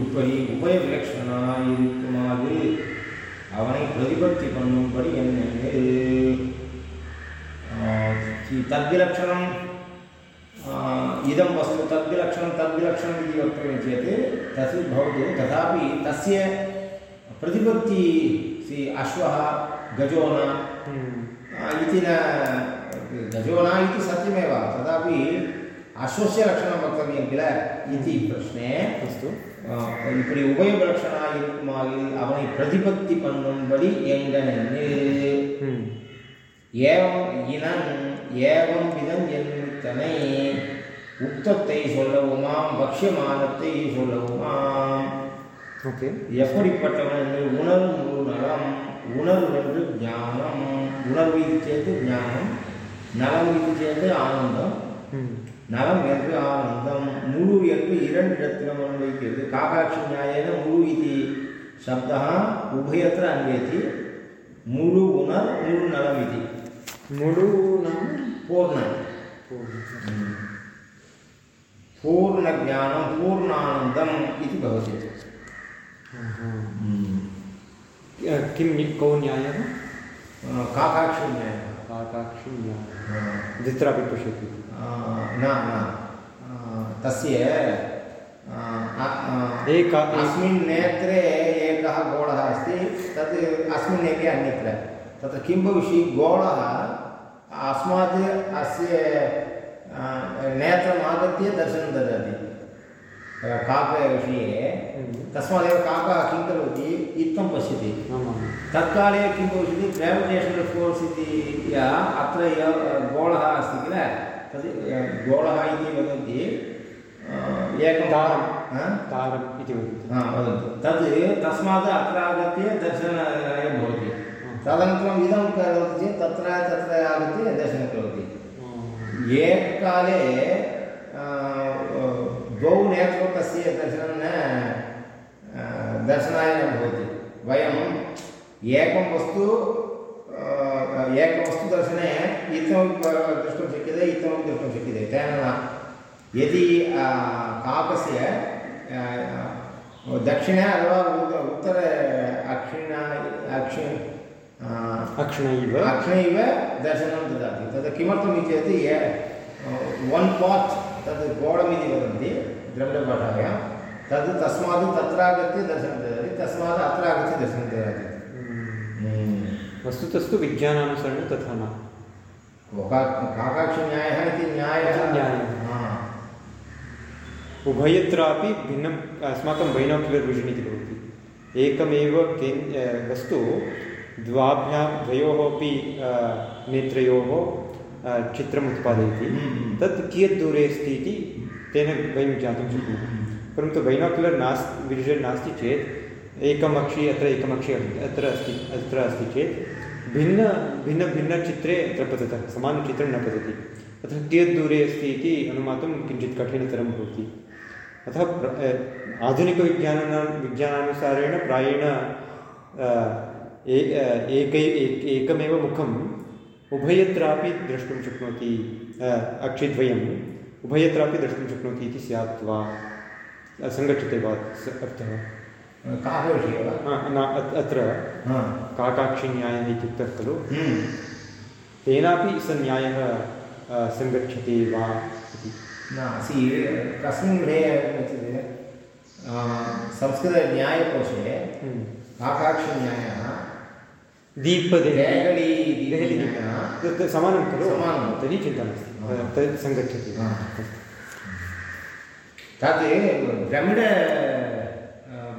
இப்படி உபயவிலட்சணனாய் இருக்குமாறு அவனை பிரதிபத்தி பண்ணும்படி என்ன तद्विलक्षणं इदं वस्तु तद्विलक्षणं तद्विलक्षणम् इति वक्तव्यं चेत् तत् भवतु तथापि तस्य प्रतिपत्ति सि अश्वः गजोन इति न गजोना इति सत्यमेव तथापि ಅಶ್ವಸ್ಯಲಕ್ಷಣವರ್ತವ್ಯಂಕಿಲ ಇತಿ ಪ್ರಶ್ನೆ. ಅಸ್ತು. இப்படி உபயோகலட்சணா இருக்குமாயில் அவனை பிரதிபத்தி பண்ணும்படி எங்கனென்னில் ஏவம் இனம் ஏவம் விதம் என்பனை உத்தத்தை சொல்லவுமாம் பக்ஷமானத்தை சொல்லவுமாம் ஓகே எப்படிப்பட்டவன் என்று உணர்வு நலம் உணர்வு என்று ஞானம் உணர்வு இது சேர்த்து ஞானம் நலம் இது சேர்த்து ஆனந்தம் நலம் என்று ஆனந்தம் முழு என்று இரண்டு இடத்திலும் அன்வைக்கிறது காகாட்சி நியாயேன முழு இது शब्दः उभयत्र अन्वयति मुळु उणर् मुळु नलम् इति मुळु नाम पूर्ण पूर्णज्ञानं पूर्णानन्दम् इति भवति किं कौ न्यायः काकाक्षिन्यायः काकाक्षि न्यायः द्वित्रापि पश्यति न न। तस्य एका अस्मिन् नेत्रे एकः गोळः अस्ति तत् अस्मिन् नेत्रे अन्यत्र। तत्र किं भविष्यति? गोळः अस्मात् अस्य नेत्रम् आगत्य दर्शनं ददाति। काकविषये तस्मादेव काकः किं करोति? इत्थं पश्यति। तत्काले किं भविष्यति? ग्राविटेशनल् फोर्स् इति या अत्र य गोळः अस्ति किल? तद् गोळः इति वदन्ति एकं तारं? तारम् इति वदन्ति हा वदन्तु तद् तस्मात् अत्र आगत्य दर्शनाय भवति तदनन्तरम् इदं करोति चेत् तत्र तत्र आगत्य दर्शनं करोति एककाले द्वौ नेत्रौ तस्य दर्शनं न दर्शनाय न भवति वयम् एकं वस्तु एकवस्तुदर्शने इत्थमपि द्रष्टुं शक्यते इत्थमपि द्रष्टुं शक्यते तेन न यदि काकस्य दक्षिणे अथवा उत्तर अक्षिण अक्षि अक्षणैव। अक्षणैव दर्शनं ददाति। तद् किमर्थम् इति चेत् ये वन् पात् तद् गोळमिति वदन्ति द्रविडभाषायां। तद् तस्मात् तत्र आगत्य दर्शनं ददाति तस्मात् अत्र आगत्य दर्शनं ददाति। वस्तुतस्तु विज्ञानानुसरणं तथा न। का- काकाक्षिन्यायः इति न्यायः। न्यायः। उभयत्रापि भिन्नम् अस्माकं बैनाक्युलर् विषन् इति भवति। एकमेव केन् वस्तु द्वाभ्यां द्वयोः अपि नेत्रयोः चित्रम् उत्पादयति। हम्म। तत् कियत् दूरे अस्ति इति तेन वयं ज्ञातुं शक्नुमः। परन्तु बैनाक्युलर् नास् विषन् नास्ति चेत् एकम् अक्षि अत्र एकम् अक्षि अत्र अस्ति अत्र अस्ति चेत् भिन्न भिन्नभिन्नचित्रे अत्र पततः समानचित्रं न पतति। अतः कियत् दूरे अस्ति इति अनुमातुं किञ्चित् कठिनतरं भवति। अतः प्र- अ, आधुनिकविज्ञान विज्ञानानुसारेण प्रायेण ए- अ, एकै एक- एकमेव मुखम् उभयत्रापि द्रष्टुं शक्नोति अक्षिद्वयम् उभयत्रापि द्रष्टुं शक्नोति इति स्यात् वा? सङ्गच्छते वा? अर्थः। काकविषये वा अत्र। काकाक्षिन्यायः इत्युक्तः खलु। तेनापि स न्यायः सङ्गच्छति वा इति न कस्मिन् गृहे उच्यते संस्कृतन्यायकोशे। काकाक्षिन्यायः दीपदेहली देहली देहली दीपदेहली समानं खलु समानं। तर्हि चिन्ता नास्ति। तत् सङ्गच्छति। तत् द्रविड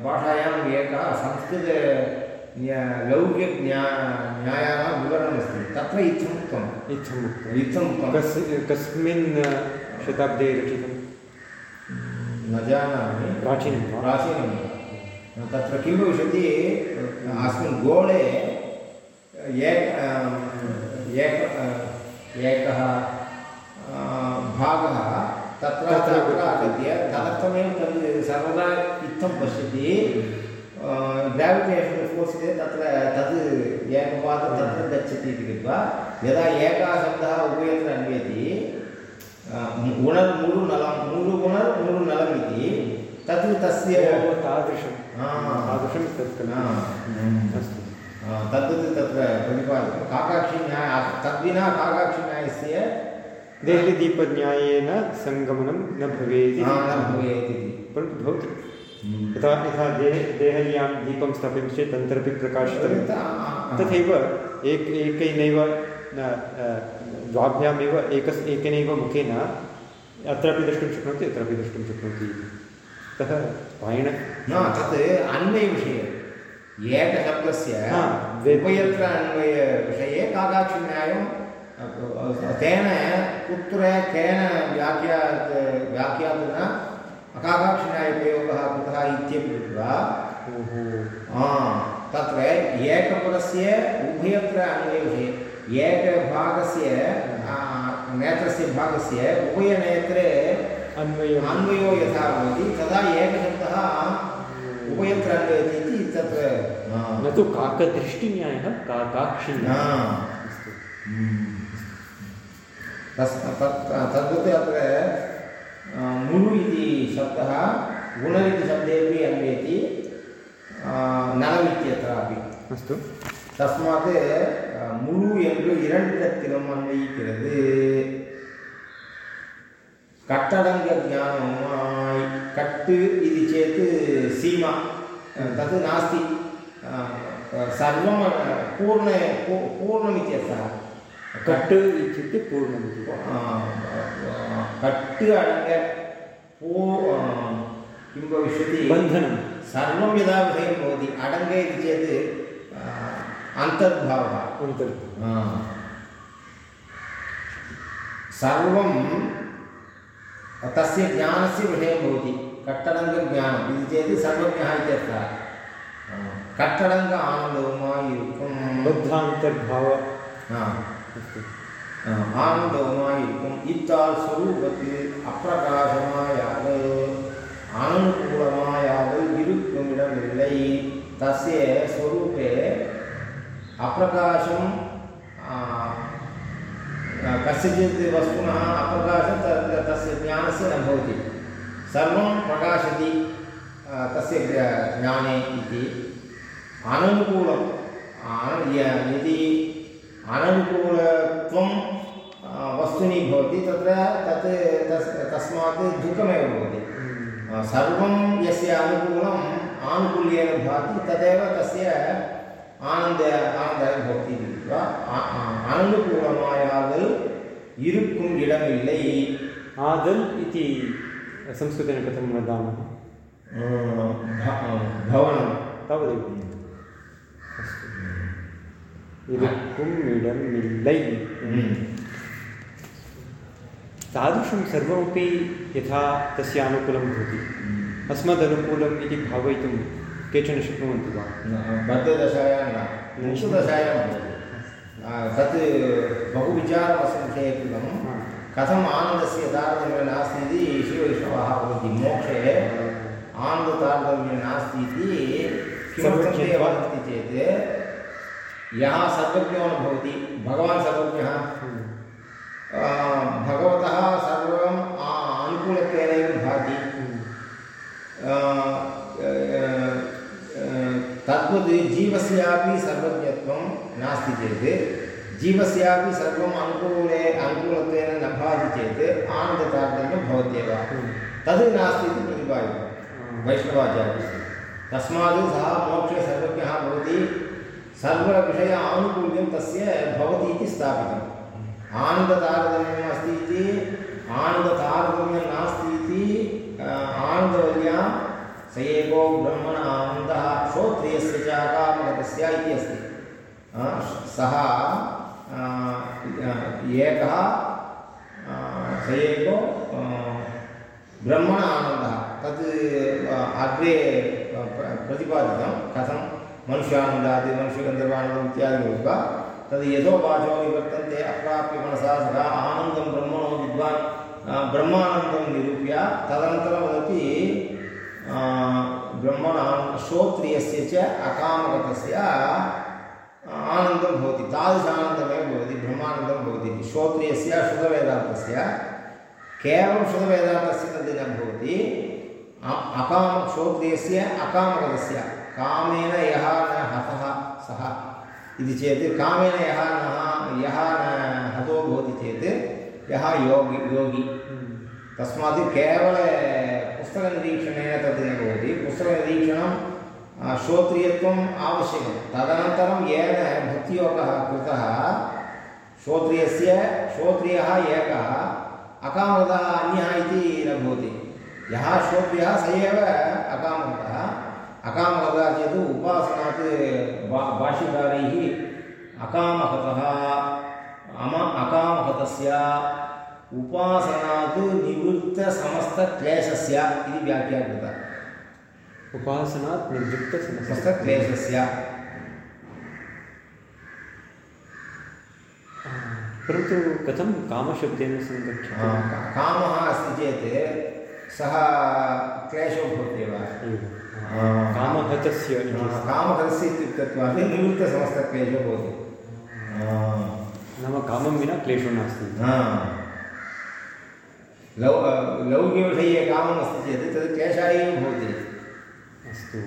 भाषायाम् एकः संस्कृत न्या- लौकिकन्या न्यायानां विवरणमस्ति तत्र इत्थम् उक्तम् इत्थम् उक्तम् इत्थम् उक्तं कस् कस्मिन् शताब्दे रचितं न जानामि प्राचीनं प्राचीनं तत्र किं भविष्यति अस्मिन् गोळे एक एक एकः भागः तत्र तत्र आगत्य तदर्थमेव तद् सर्वदा इत्थं पश्यति ग्राविटेशनल् फोर्स् तत्र तद् एकपादं तत्र गच्छति इति कृत्वा यदा एकः शब्दः उभयत्र अन्वयति उणर् मुळु नलं मुळु उणर् मुळु नलम् इति तत् तस्य तादृशं तादृशं तत्। अस्तु तद्वत् तत्र प्रतिपादितं काकाक्षिन्याय तद्विना काकाक्षिन्यायस्य देहलीदीपन्यायेन सङ्गमनं न भवेत् परन्तु भवति। हम्म। यथा यथा देह देहल्यां दीपं स्थापयामः चेत् तन्तरपि प्रकाशितं। तथैव एक एकैनैव न, द्वाभ्यामेव एकस् एकेनैव मुखेन अत्रापि द्रष्टुं शक्नोति अत्रापि द्रष्टुं शक्नोति इति। अतः पायिण न तत् अन्वयविषये। एकशब्दस्य अन्वयविषये काकाक्षिन्यायं तेन कुत्र केन व्याख्यात् व्याख्यात् न काकाक्षिन्यायप्रयोगः कृतः इत्यपि कृत्वा तत्र एकपदस्य उभयत्र अन्वयविषये एकभागस्य नेत्रस्य भागस्य उभयनेत्रे अन्वयम् अन्वयो यथा भवति तदा एकशब्दः उभयत्र अन्वयति इति तत्र न तु काकदृष्टिन्यायः अस्तु तस् तत् तद्वत् अत्र मुरु इति शब्दः गुणर् इति शब्देपि अन्वयति नलमित्यत्र अपि अस्तु तस्मात् முழு என்று இரண்டிடத்திலும் அன்வயிக்கிறது கட்டடங்க ஞானமாய் கட்டு இது சேத்து சீமா தத் நாஸ்தி சர்வம் பூர்ண பூர்ணமித்யர்த்தः कट् इत्युक्ते पूर्णमिति कट् अडङ्ग पू किं भविष्यति बन्धनं सर्वं यदा विधेयं भवति अडङ्ग इति चेत् अन्तर्भावः अन्तर्भावः सर्वं तस्य ज्ञानस्य विषयं भवति कट्टडङ्गज्ञानम् इति चेत् सर्वज्ञः इत्यर्थः कट्टडङ्ग आनन्दं युक्तं बद्धान्तर्भावः ஆ अस्तु ஆனந்தமாய் இருக்கும் இத்தால் சொரூபத்தில் அப்பிரகாசமாயாதல் அனுகூலமாயாதல் இருக்கும் இடமில்லை தஸ்ய ஸ்வரூபே அப்பிரகாசம் ஆ, कस्यचित् वस्तुनः अप्रकाशं तत् तस्य ज्ञानस्य न भवति सर्वं प्रकाशति आ, तस्य ज्ञ- ज्ञाने इति अननुकूलं आन- य- यदि अननुकूलत्वं वस्तूनि भवति तत्र तत् तस् तस्मात् दुःखमेव भवति। हम्म। सर्वं यस्य अनुकूलम् आनुकूल्येन भाति तदेव तस्य आनन्द आनन्दः भवति इति कृत्वा अननुकूलमायादल् इरुक्कुम् इडमिल्लै। आदल् इति संस्कृतेन कथं वदामः? भवनं। तावदेव। इडमिल्लै हम्म। तादृशं सर्वमपि यथा तस्य अनुकूलं भवति अस्मदनुकूलम् इति भावयितुं केचन शक्नुवन्ति वा बद्धदशायां न मुक्तदशायां तत् बहु विचारम् अस्मिन् कृतं. कथम् आनन्दस्य तारतम्यं नास्ति इति शिववैष्णवाः वदन्ति मोक्षे आनन्दतारतम्यं नास्ति इति किमर्थं वदन्ति चेत् यः सर्वज्ञो न भवति भगवान् सर्वज्ञः। भगवतः सर्वम् अनुकूलत्वेनैव भाति। तद्वत् जीवस्यापि सर्वज्ञत्वं नास्ति चेत्, जीवस्यापि सर्वम् अनुकूले, अनुकूलत्वेन न भाति चेत् आनन्दतारतम्यं भवत्येव। तद् नास्ति इति प्रतिपादितं वैष्णवाचार्यस्य। तस्मात् सः मोक्षे सर्वज्ञः भवति। सर्वविषय आनुकूल्यं तस्य भवति इति स्थापितम्। आनन्दतारतम्यम् अस्ति इति, आनन्दतारतम्यं नास्ति इति आनन्दवल्यां स एको ब्रह्मण आनन्दः श्रोत्रियस्य च अकामगतस्य इति अस्ति। सः एकः स एको ब्रह्मण आनन्दः। तत् अग्रे प्र- प्रतिपादितं कथं मनुष्यानन्दात् मनुष्यगन्धर्वानन्दम् इत्यादि कृत्वा तद् यथो वाचो निवर्तन्ते, अप्राप्य मनसा सदा आनन्दं ब्रह्मणो विद्वान्। ब्रह्मानन्दं निरूप्य तदनन्तरं वदति ब्रह्मणान् श्रोत्रियस्य च अकामगतस्य आनन्दं भवति, तादृशानन्दमेव भवति, ब्रह्मानन्दं भवति श्रोत्रियस्य श्रुतवेदान्तस्य केवलं श्रुतवेदान्तस्य तद् न भवति। अ- अकामक्षोत्रियस्य अकामगतस्य। कामेन यः न हतः सः इति चेत् कामेन यः न यः न हतो भवति चेत् यः योगि, योगी। तस्मात् केवल पुस्तकनिरीक्षणेन तद् न भवति। पुस्तकनिरीक्षणं श्रोत्रियत्वम् आवश्यकं। तदनन्तरं येन भक्तियोगः कृतः, श्रोत्रियस्य, श्रोत्रियः एकः, अकामतः अन्यः इति न भवति। यः श्रोत्रियः स एव अकामतः। अकामकतः चेत् उपासनात् भा भाष्यकारैः अकामकतः अम अकामकतस्य उपासनात् निवृत्तसमस्तक्लेशस्य इति व्याख्या कृता। उपासनात् निवृत्तसमस्त समस्तक्लेशस्य परन्तु कथं कामशब्देन सङ्गच्छति कामः अस्ति चेत् सः क्लेशो भवत्येव एवं। आ, कामहतस्य। कामकस्य इत्युक्तत्वात् निवृत्तसमस्तक्लेशो भवति। नाम कामं विना क्लेशो नास्ति। लौ लौकिकविषये कामम् अस्ति चेत् तद् क्लेशाय एव भवति। अस्तु।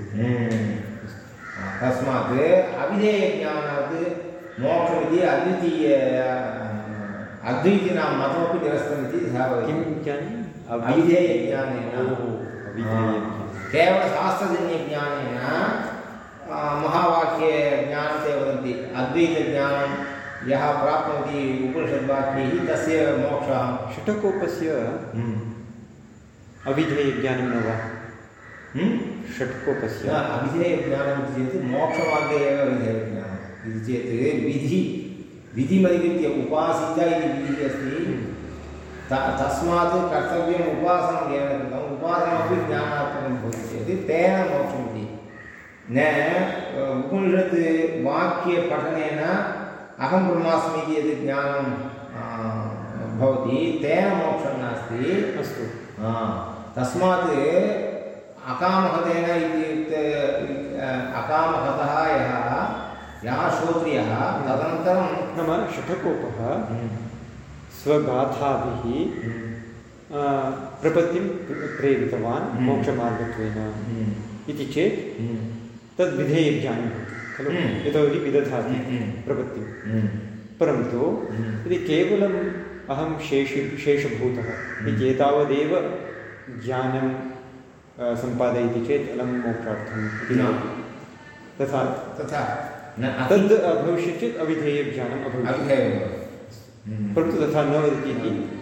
तस्मात् अविधेयज्ञानात् मोक्षमिति अद्वितीय अद्वैतीनां मतमपि निरस्तमिति सः किं ज्ञाने अविधेयज्ञानेन ओहो, अविधेयज्ञानं। केवल शास्त्रजन्यज्ञानेन आ, महावाक्यज्ञानं ते वदन्ति अद्वैतज्ञानं यः प्राप्नोति उपनिषद्वाक्यैः तस्य मोक्षः षट्कोपस्य अविधेयज्ञानं न वा? षट्कोपस्य. अविधेयज्ञानम् इति चेत् मोक्षमार्गे एव अविधेयज्ञानम् इति चेत् विधि विधिमधिकृत्य उपासित इति विधिः अस्ति. तस्मात् कर्तव्यम् उपासनं येन कृतम् उपासनमपि ज्ञानात्मकं भवति। चेत् तेन मोक्षमिति न उपनिषत् वाक्यपठनेन अहं ब्रह्मास्मि इति यद् ज्ञानं भवति तेन मोक्षं नास्ति। अस्तु। तस्मात् अकामहतेन इत्युक्ते अकामहतः यः यः श्रोत्रियः तदनन्तरं नाम षट्कोपः स्वगाथाभिः आ, प्रपत्तिं प्र- प्रेरितवान् हम्म। मोक्षमार्गत्वेन। इति चेत् तद् विधेयज्ञानं खलु? हम्म। यतोहि विदधाति हम्म। प्रपत्तिं परन्तु यदि केवलम् अहं शेषि शेषभूतः इति एतावदेव ज्ञानं सम्पादयति चेत् अलं मोक्षार्थम् इति तथा तथा तद् भविष्यति चेत् अविधेयज्ञानम् अभविष्यत्। अभिधेयः तथा न वदति इति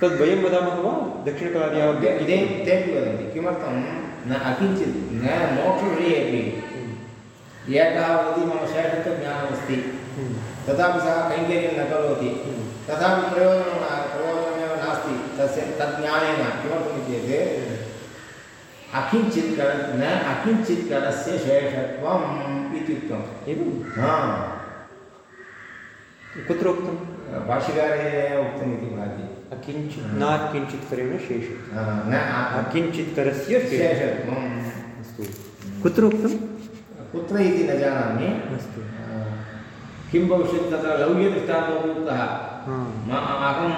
तद् वयं वदामः वा? दक्षिणकार्याः ते ते- वदन्ति किमर्थं न अकिञ्चित् न मोक्षविषये अपि। एकः वदति मम शेषत्वज्ञानमस्ति तथापि सः कैङ्कर्यं न करोति। तथापि प्रयोजनं न प्रयोजनमेव नास्ति तस्य तज्ज्ञानेन किमर्थमिति चेत् अकिञ्चित् कण न अकिञ्चित् कणस्य शेषत्वम् इत्युक्तम्। एवं? हा। कुत्र उक्तं भाष्यकारेण उक्तम् इति भाति अकिञ्चित् न किञ्चित् करेण शेष न अकिञ्चित् करस्य शेष शेषत्वम् अस्तु कुत्र उक्तं कुत्र इति न जानामि अस्तु किं भविष्यति तत्र लौक्यदृष्टान्तमपि उक्तः अहं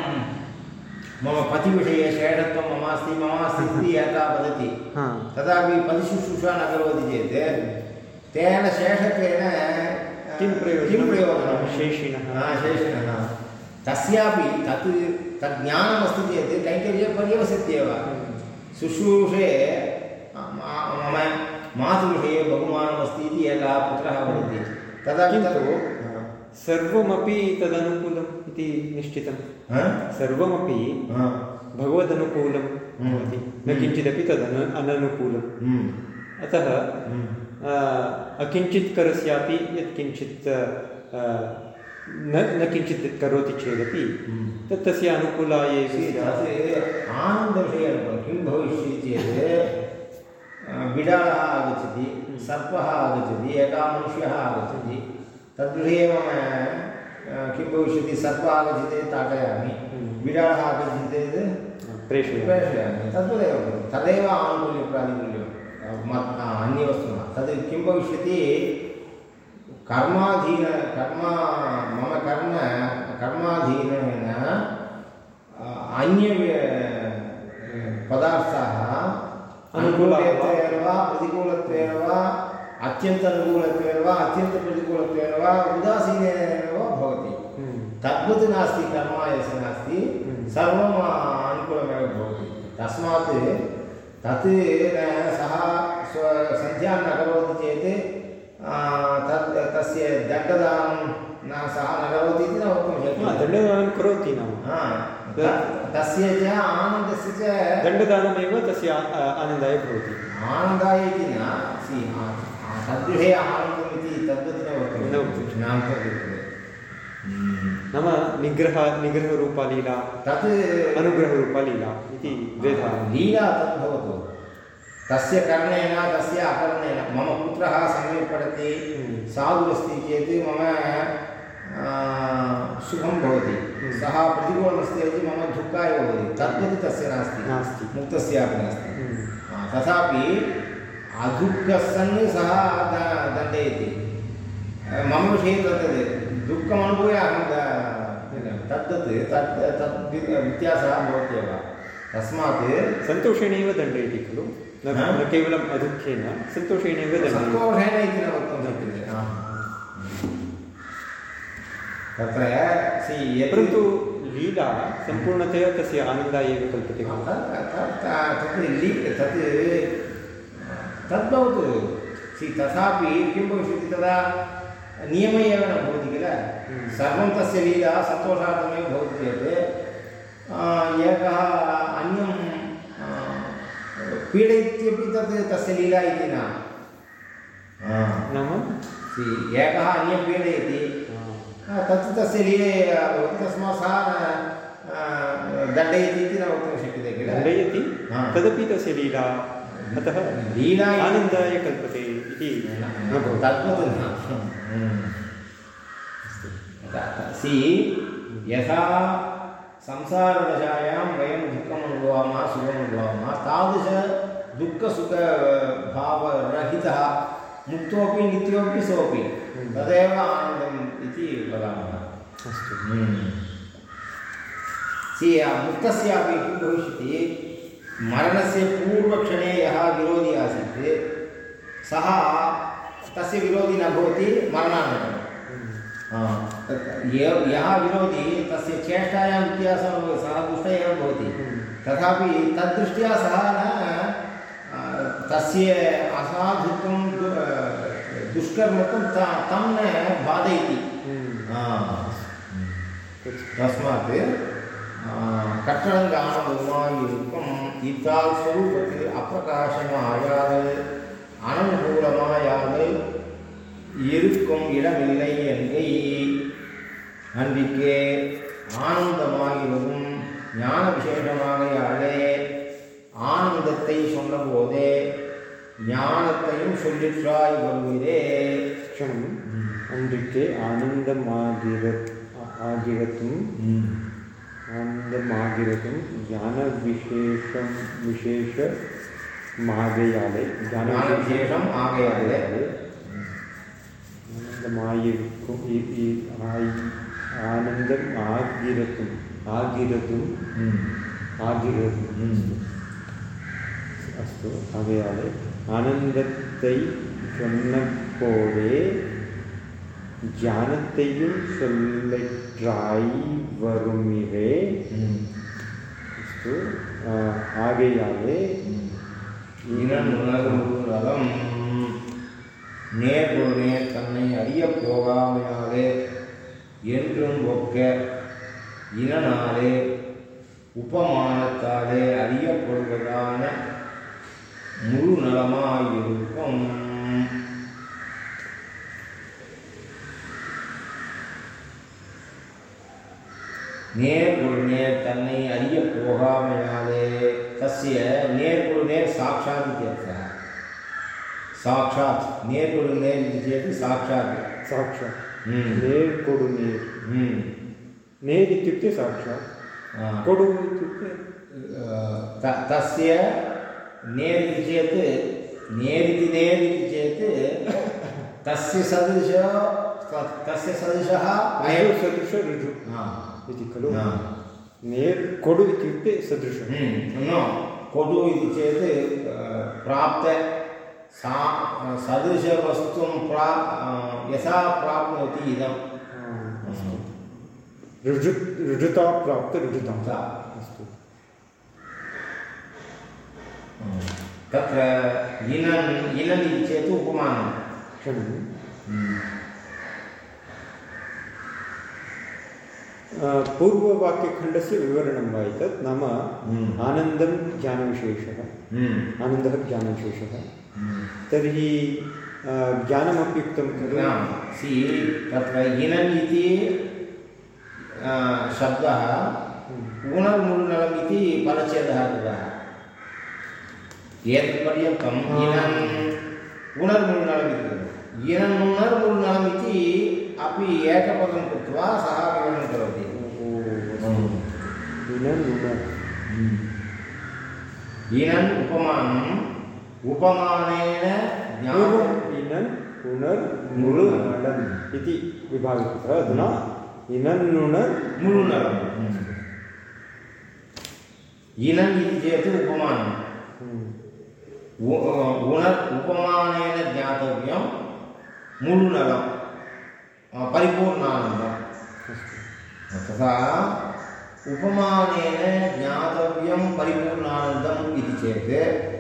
मम पतिविषये शेषत्वं मम अस्ति मम अस्ति इति यथा वदति तथापि पतिशुश्रूषा न करोति चेत् तेन शेषत्वेन किं प्रयोजनं? किं प्रयोजनं? शेषिणः। शेषिणः। तस्यापि तत् तज्ज्ञानमस्ति चेत् कैङ्कर्ये पर्यवसत्येव शुश्रूषे मा- मम मातृविषये बहुमानमस्ति इति एकः पुत्रः वदति। तदा किन्तु सर्वमपि तदनुकूलम् इति निश्चितं सर्वमपि भगवदनुकूलं। भवति। न। किञ्चिदपि तदनु अननुकूलम्। अतः अकिञ्चित् करस्यापि यत्किञ्चित् आ, न न किञ्चित् करोति चेदपि तत् तस्य अनुकूलाय आनन्दविषये किं भविष्यति चेत् बिडालः आगच्छति सर्पः आगच्छति एकः मनुष्यः आगच्छति। तद्विषये मम किं भविष्यति? सर्पः आगच्छति चेत् ताडयामि हम्म। बिडालः आगच्छति चेत् प्रेषयामि। प्रेषयामि। तद्वदेव तदेव आनुकूल्यं प्रातिकूल्यं मत् अन्यवस्तुनः। तद् किं भविष्यति कर्माधीन कर्म मम कर्म कर्माधीनेन अन्य पदार्थाः अनुकूलत्वेन वा प्रतिकूलत्वेन वा अत्यन्तनुकूलत्वेन वा अत्यन्तप्रतिकूलत्वेन वा उदासीनेन वा भवति हम्म। तद्वत् नास्ति कर्म यस्य नास्ति हम्म। सर्वम् अनुकूलमेव भवति तस्मात् तत् न सः स्वसन्ध्यां न करोति चेत् तत् तस्य दण्डदानं न सः न करोति इति न वक्तुं शक्यते। दण्डदानं करोति नाम। तस्य च आनन्दस्य च दण्डदानमेव तस्य आनन्दाय भवति। आनन्दाय इति न सि तद्गृहे आनन्दम् इति तद्वत् न न वक्तुं वक्तुं नाम निग्रह निग्रहरूपा लीला तत् अनुग्रहरूपा लीला इति द्वेधा। लीला तद् भवतु तस्य करणेन तस्य अकरणेन मम पुत्रः सम्यक् पठति हम्म। साधुरस्ति चेत् मम सुखं भवति। हम्म। सः प्रतिकूलमस्ति चेत् मम दुःखाय भवति। तद्वत् तस्य नास्ति। नास्ति। मुक्तस्यापि नास्ति। हम्म। तथापि अदुःखः सन् सः द- दण्डयति। मम विषये तद् दुःखम् अनुभूय अहं तद्वत् तत् तद् व्यत्यासः भवत्येव। तस्मात् सन्तोषेणैव दण्डयति खलु? न हा? न केवलम् अदुःखेन सन्तोषेणैव सन्तोषेण इति न वक्तुं शक्यते। तत्र सि परन्तु लीला सम्पूर्णतया तस्य आनन्दाय एव कल्पते तत् तद्भवतु सि तथापि किं भविष्यति तदा नियमः एव न भवति किल हम्म। सर्वं तस्य लीला सन्तोषार्थमेव भवति चेत् एकः अन्यं पीडयत्यपि तत् तस्य लीला इति न नाम? सि एकः अन्यं पीडयति। हा, आ, तत् तस्य लीले भवति तस्मात् सः दण्डयति इति न वक्तुं शक्यते किल? दण्डयति? तदपि तस्य लीला। अतः लीला आनन्दाय कल्पते इति तद्वत् न। सि यथा संसारदशायां वयं दुःखम् अनुभवामः सुखम् अनुभवामः तादृश दुःखसुखभावरहितः मुक्तोपि नित्योपि सोपि हम्म। तदेव आनन्दम् इति वदामः। अस्तु। सि मुक्तस्यापि किं भविष्यति मरणस्य पूर्वक्षणे यः विरोधी आसीत् सः तस्य विरोधी न भवति मरणानन्तरं हाँ। यः विरोधी तस्य चेष्टायां व्यत्यासः सः दुष्टः एव भवति। तथापि तद्दृष्ट्या सः न तस्य असाधुत्वं दुष्कर्मत्वं त तं न बाधयति। हम्म। तस्मात् कट्टडङ्गानुमायुक्तम् इत्ताल् स्वरूपति अप्रकाशमायात् अननुकूलमायात् இருக்கும் இடமில்லை என்கை அன்பிக்கே ஆனந்தமாகிவரும் ஞான விசேஷமாக விசேஷமாகையாலே ஆனந்தத்தை சொன்னபோதே ஞானத்தையும் சொல்லிற்றாய் வருகிறே. அன்றைக்கு ஆனந்தமாகிற ஆகிறதும் ஆனந்தமாகிறதும் ஞான விசேஷம் விசேஷமாகையாலே ஞான விசேஷம் ஆகையாலே ஆனந்தமாயிருக்கும் ஆனந்தம் ஆகிறதும் ஆகிறதும் ஆகிறதும் அஸ்து ஆகையாலே ஆனந்தத்தை சொன்னபோதே ஞானத்தையும் சொல்லற்றாய் வருமிரே அஸ்து ஆகையாலே இனம் உணரும் நேர் இனனாலே உபமானத்தாலே அரிய பொருள்களான முழு நலமாயிருக்கும் நேர்குழு நேர் தன்னை அறிய போகாமையாலே தஸ்ய நேர்குழு நேர் சாட்சாத் இத்தியர்த்தः சாட்சாத் நேர்குழு நேர் இति சேத் சாட்சாத் சாட்சாத் நேர்குழு நேர் नेर् इत्युक्ते साक्षात् कोडु इत्युक्ते तस्य नेर् इति चेत् इति नेर् इति चेत् तस्य सदृश तस्य सदृशः अयं सदृश ऋजु इति खलु हा। नेर् कोडु इत्युक्ते सदृशं न कोडु इति चेत् प्राप्त सा सदृशवस्तुं प्रा यथा प्राप्नोति इदम् ऋजुता प्राप्त ऋजुता ता। अस्तु तत्र इनन् इनन् इति चेत् उपमानं क्षणं पूर्ववाक्यखण्डस्य विवरणं वा एतत् नाम। आनन्दं ज्ञानविशेषः आनन्दः ज्ञानविशेषः तर्हि खलु। सि तत्र इनन् इति शब्दः उणर्मुळ्नलम् इति परच्छेदः कृतः एतत्पर्यन्तम् इनन् उणर्मुळ्नलम् इति इनन् इति अपि एकपदं कृत्वा सः विवरणं करोति इनन् उपमानम् उपमानेन पूर्वम् इनन् पुनर् इति विभागः अधुना इनन् नुणर् मुळुनलम् इनन् इति चेत् उपमानम् उ- गुण उपमानेन ज्ञातव्यं मुळुनलं परिपूर्णानन्दं तथा उपमानेन ज्ञातव्यं परिपूर्णानन्दम् इति चेत्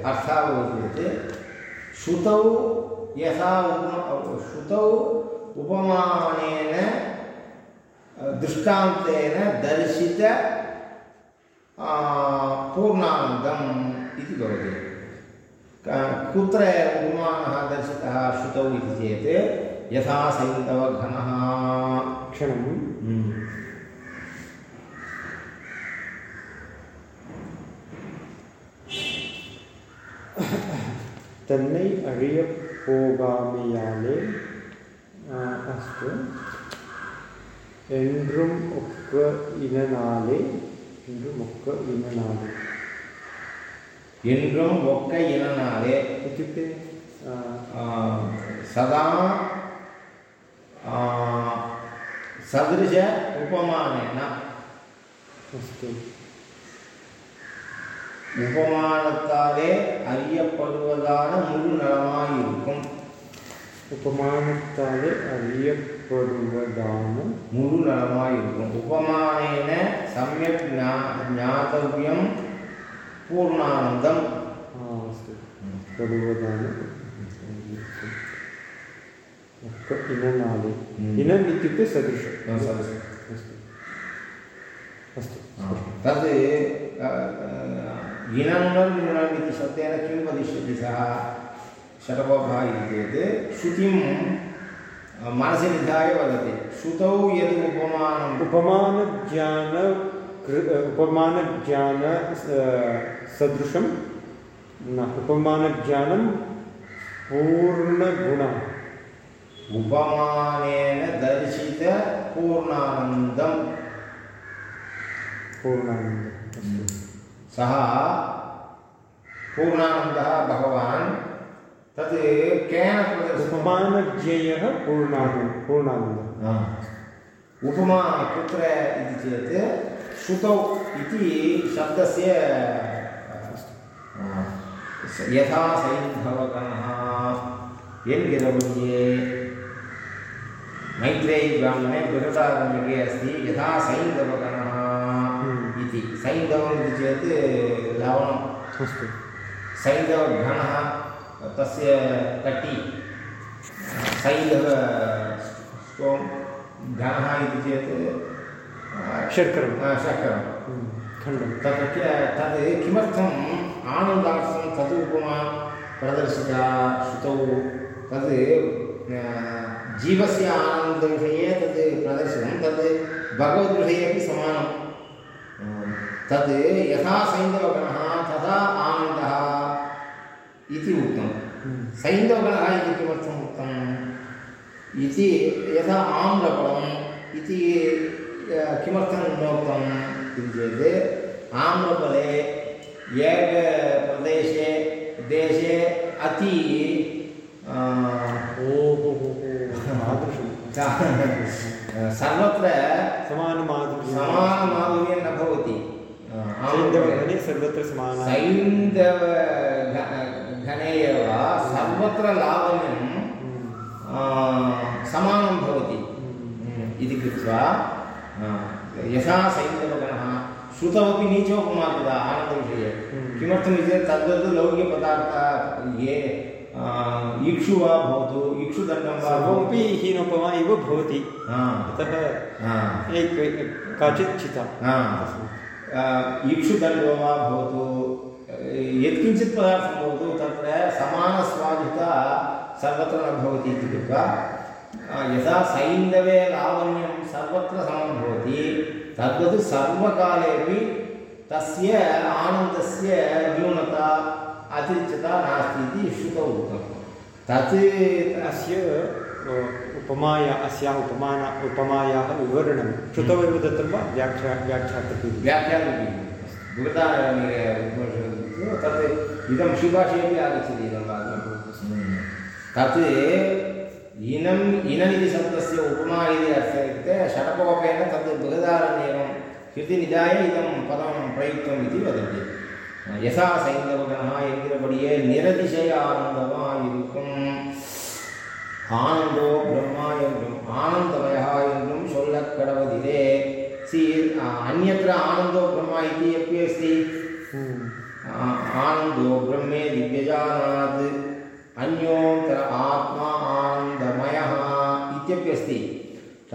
अर्थः भवति चेत् श्रुतौ यथा उपमा श्रुतौ उपमानेन दृष्टान्तेन दर्शित पूर्णानंदम कुत्र उपमानः दर्शितः श्रुतौ चेत चेत् यथा सैन्दवघनः क्षणं हम्म। तन्नै अळियपोगामियाले अस्तु। என்றும் ஒக்க இனனாலே என்றும் ஒக்க இனனாலே என்றும் ஒக்க இனனாலே इत्युक्ते आ, आ, सदा आ, सदृश उपमानेन अस्तु உபமானத்தாலே அறியப்படுவதான முழு நலமாயிருக்கும் உபமானத்தாலே அறியப்படுவதான முழு நலமாயிருக்கும் உபமானேன சமயக் ஞா- ஞாதவ்யம் பூர்ணானந்தம் ஆ, அஸ்து படுவதான ஒக்க இனனாலே ம். इनम् इत्युक्ते सदृशम् सदृशम्। अस्तु अस्तु तद् इनन्नम् इनम् इति शब्देन किं वदिष्यति सः षडकोपः इति चेत् श्रुतिं मनसि निधाय वदति। श्रुतौ यद् उपमानम् उपमानज्ञान उपमानज्ञान सदृशं न उपमानज्ञानं पूर्णगुणः उपमानेन दर्शित पूर्णानन्दम्। पूर्णानन्दः सः पूर्णानन्दः भगवान् तत् केन उपमानज्ञेयः पूर्णानन्दः पूर्णानन्दः उपमा कुत्र इति चेत् श्रुतौ इति शब्दस्य यथा सैन्धवगणः यन्गिरवन्ये मैत्रेयी ब्राह्मणे बृहदारण्यके अस्ति यथा सैन्धवगणः हम्म। इति। सैन्धवम् इति चेत् लवणम्। अस्तु। सैन्धवघनः तस्य कटि सैन्धव स्टोन् घनः इति चेत् शर्करं। शर्करं। खण्डं तत्र कि- तद् किमर्थम् आनन्दार्थं तद् उपमा प्रदर्शिता श्रुतौ? तद् जीवस्य आनन्दविषये तद् प्रदर्शितं तद् भगवद्विषये अपि समानं तद् यथा सैन्धवगणः तथा आनन्दः इति उक्तं सैन्धवगणः इति किमर्थम् उक्तम् इति यथा आम्रफलम् इति किमर्थं नोक्तम् इति चेत् आम्रफले एकप्रदेशे देशे अति सर्वत्र समानमाधुर्यं समानमाधुर्यं न भवति। सैन्धवगणे सर्वत्र समाना सैन्धव घने एव सर्वत्र लावण्यं समानं भवति इति कृत्वा यथा सैन्धवगणः श्रुतमपि नीचोपमा किल आनन्दविषये। किमर्थमिति चेत् तद्वत् लौकिकपदार्थाः ये इक्षु वा भवतु इक्षुदण्डं वा सर्वमपि हीनोपमा इव भवति अतः एक काचित् चिता इक्षुदण्डो वा भवतु यत्किञ्चित् पदार्थं भवतु, तत्र समानस्वादिता सर्वत्र न भवति इति कृत्वा यथा सैन्धवे लावण्यं सर्वत्र समं भवति, तद्वत् सर्वकालेपि तस्य आनन्दस्य न्यूनता, अतिरिच्यता नास्ति इति श्रुतौ उक्तं। तत् अस्य उपमाया, अस्याः उपमाना, उपमायाः विवरणं श्रुतौ एव दत्तं वा? व्याख्या व्याख्यातव्यं व्याख्यानमपि बृहदारण्यके तत् इदं श्रीभाषेपि आगच्छति इदं वाक्यं तत् इनम् इनमिति शब्दस्य उपमा इति अर्थः इत्युक्ते षडकोपेन तत् बृहदारण्यकं कृतिनिधाय इदं पदं प्रयुक्तम् इति वदन्ति यथा सैन्दवगणः என்கிறபடியே நிரதிசய ஆனந்தமா இருக்கும் ஆனந்தோ பிரம்மா என்றும் ஆனந்தமயா என்றும் சொல்லக் கடவதிலே सी अन्यत्र आनन्दो ब्रह्म इति अपि अस्ति आ- आनन्दो ब्रह्मे दिव्यजानात् अन्योन्तर आत्मा आनन्दमयः इत्यपि अस्ति।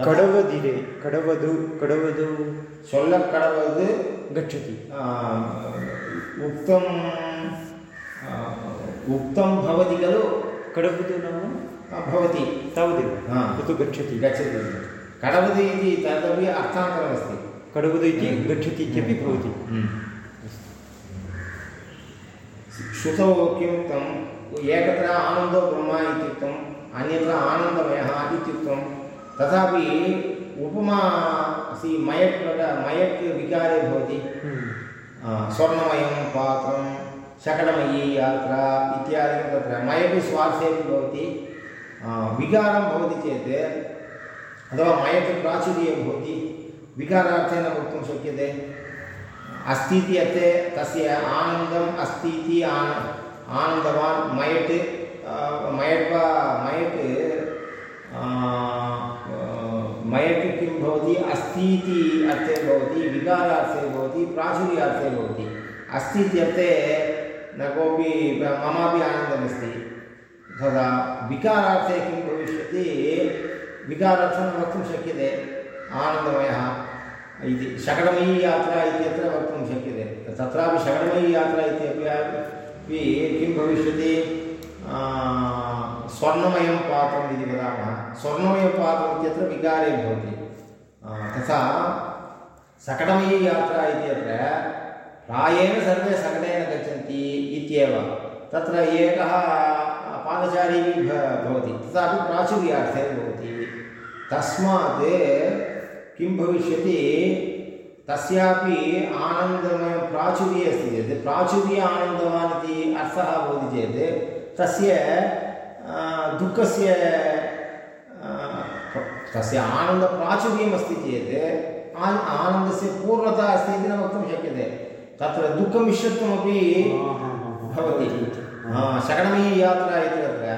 कडवदिरे कडवधु कडवधु सोल्लकडवद् गच्छति। उक्तम् उक्तं भवति खलु? कडवधु नाम? भवति। तावदेव। तत् गच्छति। गच्छति। कडवद् इति तदपि अर्थान्तरमस्ति। कडवद् इति हम्म। गच्छति इत्यपि हम्म। भवति। हम्म। श्रुतौ किमुक्तम् एकत्र आनन्दो ब्रह्म इत्युक्तम् अन्यत्र आनन्दमयः इत्युक्तं तथापि उपमा सि मयक् मयक् विकारे भवति। आ, स्वर्णमयं पात्रं शकटमयी यात्रा इत्यादिकं तत्र। मयपि स्वार्थेपि भवति। विकारं भवति चेत् अथवा मयक् प्राचुर्ये भवति। विकारार्थेन वक्तुं शक्यते। अस्ति इति अर्थे तस्य आनन्दम् अस्ति इति आन आनन्दवान् मयट् मयट् मयट् किं भवति? अस्ति इति अर्थे भवति, विकारार्थे भवति, प्राचुर्यार्थे भवति। अस्ति इत्यर्थे न कोऽपि, ममापि आनन्दमस्ति। तदा विकारार्थे किं भविष्यति? विकारार्थं वक्तुं शक्यते। आनन्दमयः। इति शकटमयी यात्रा इत्यत्र वक्तुं शक्यते। तत्रापि शकटमयी यात्रा इत्यपि किं भविष्यति? स्वर्णमयं पात्रम् इति वदामः। स्वर्णमयपात्रम् इत्यत्र विकारे भवति। तथा सकटमयी यात्रा इत्यत्र प्रायेण सर्वे सकटेन गच्छन्ति इत्येव। तत्र एकः पादचारी भवति। तथापि प्राचुर्यार्थे भवति। तस्मात् किं भविष्यति? तस्यापि आनन्दमय प्राचुर्ये अस्ति चेत् प्राचुर्य आनन्दवान् इति अर्थः भवति चेत् तस्य दुःखस्य तस्य आनन्दप्राचुर्यमस्ति चेत् आ- आनन्दस्य पूर्णता अस्ति इति न वक्तुं शक्यते। तत्र दुःखमिश्रत्वमपि भवति। हा, शकटमयी यात्रा इत्यत्र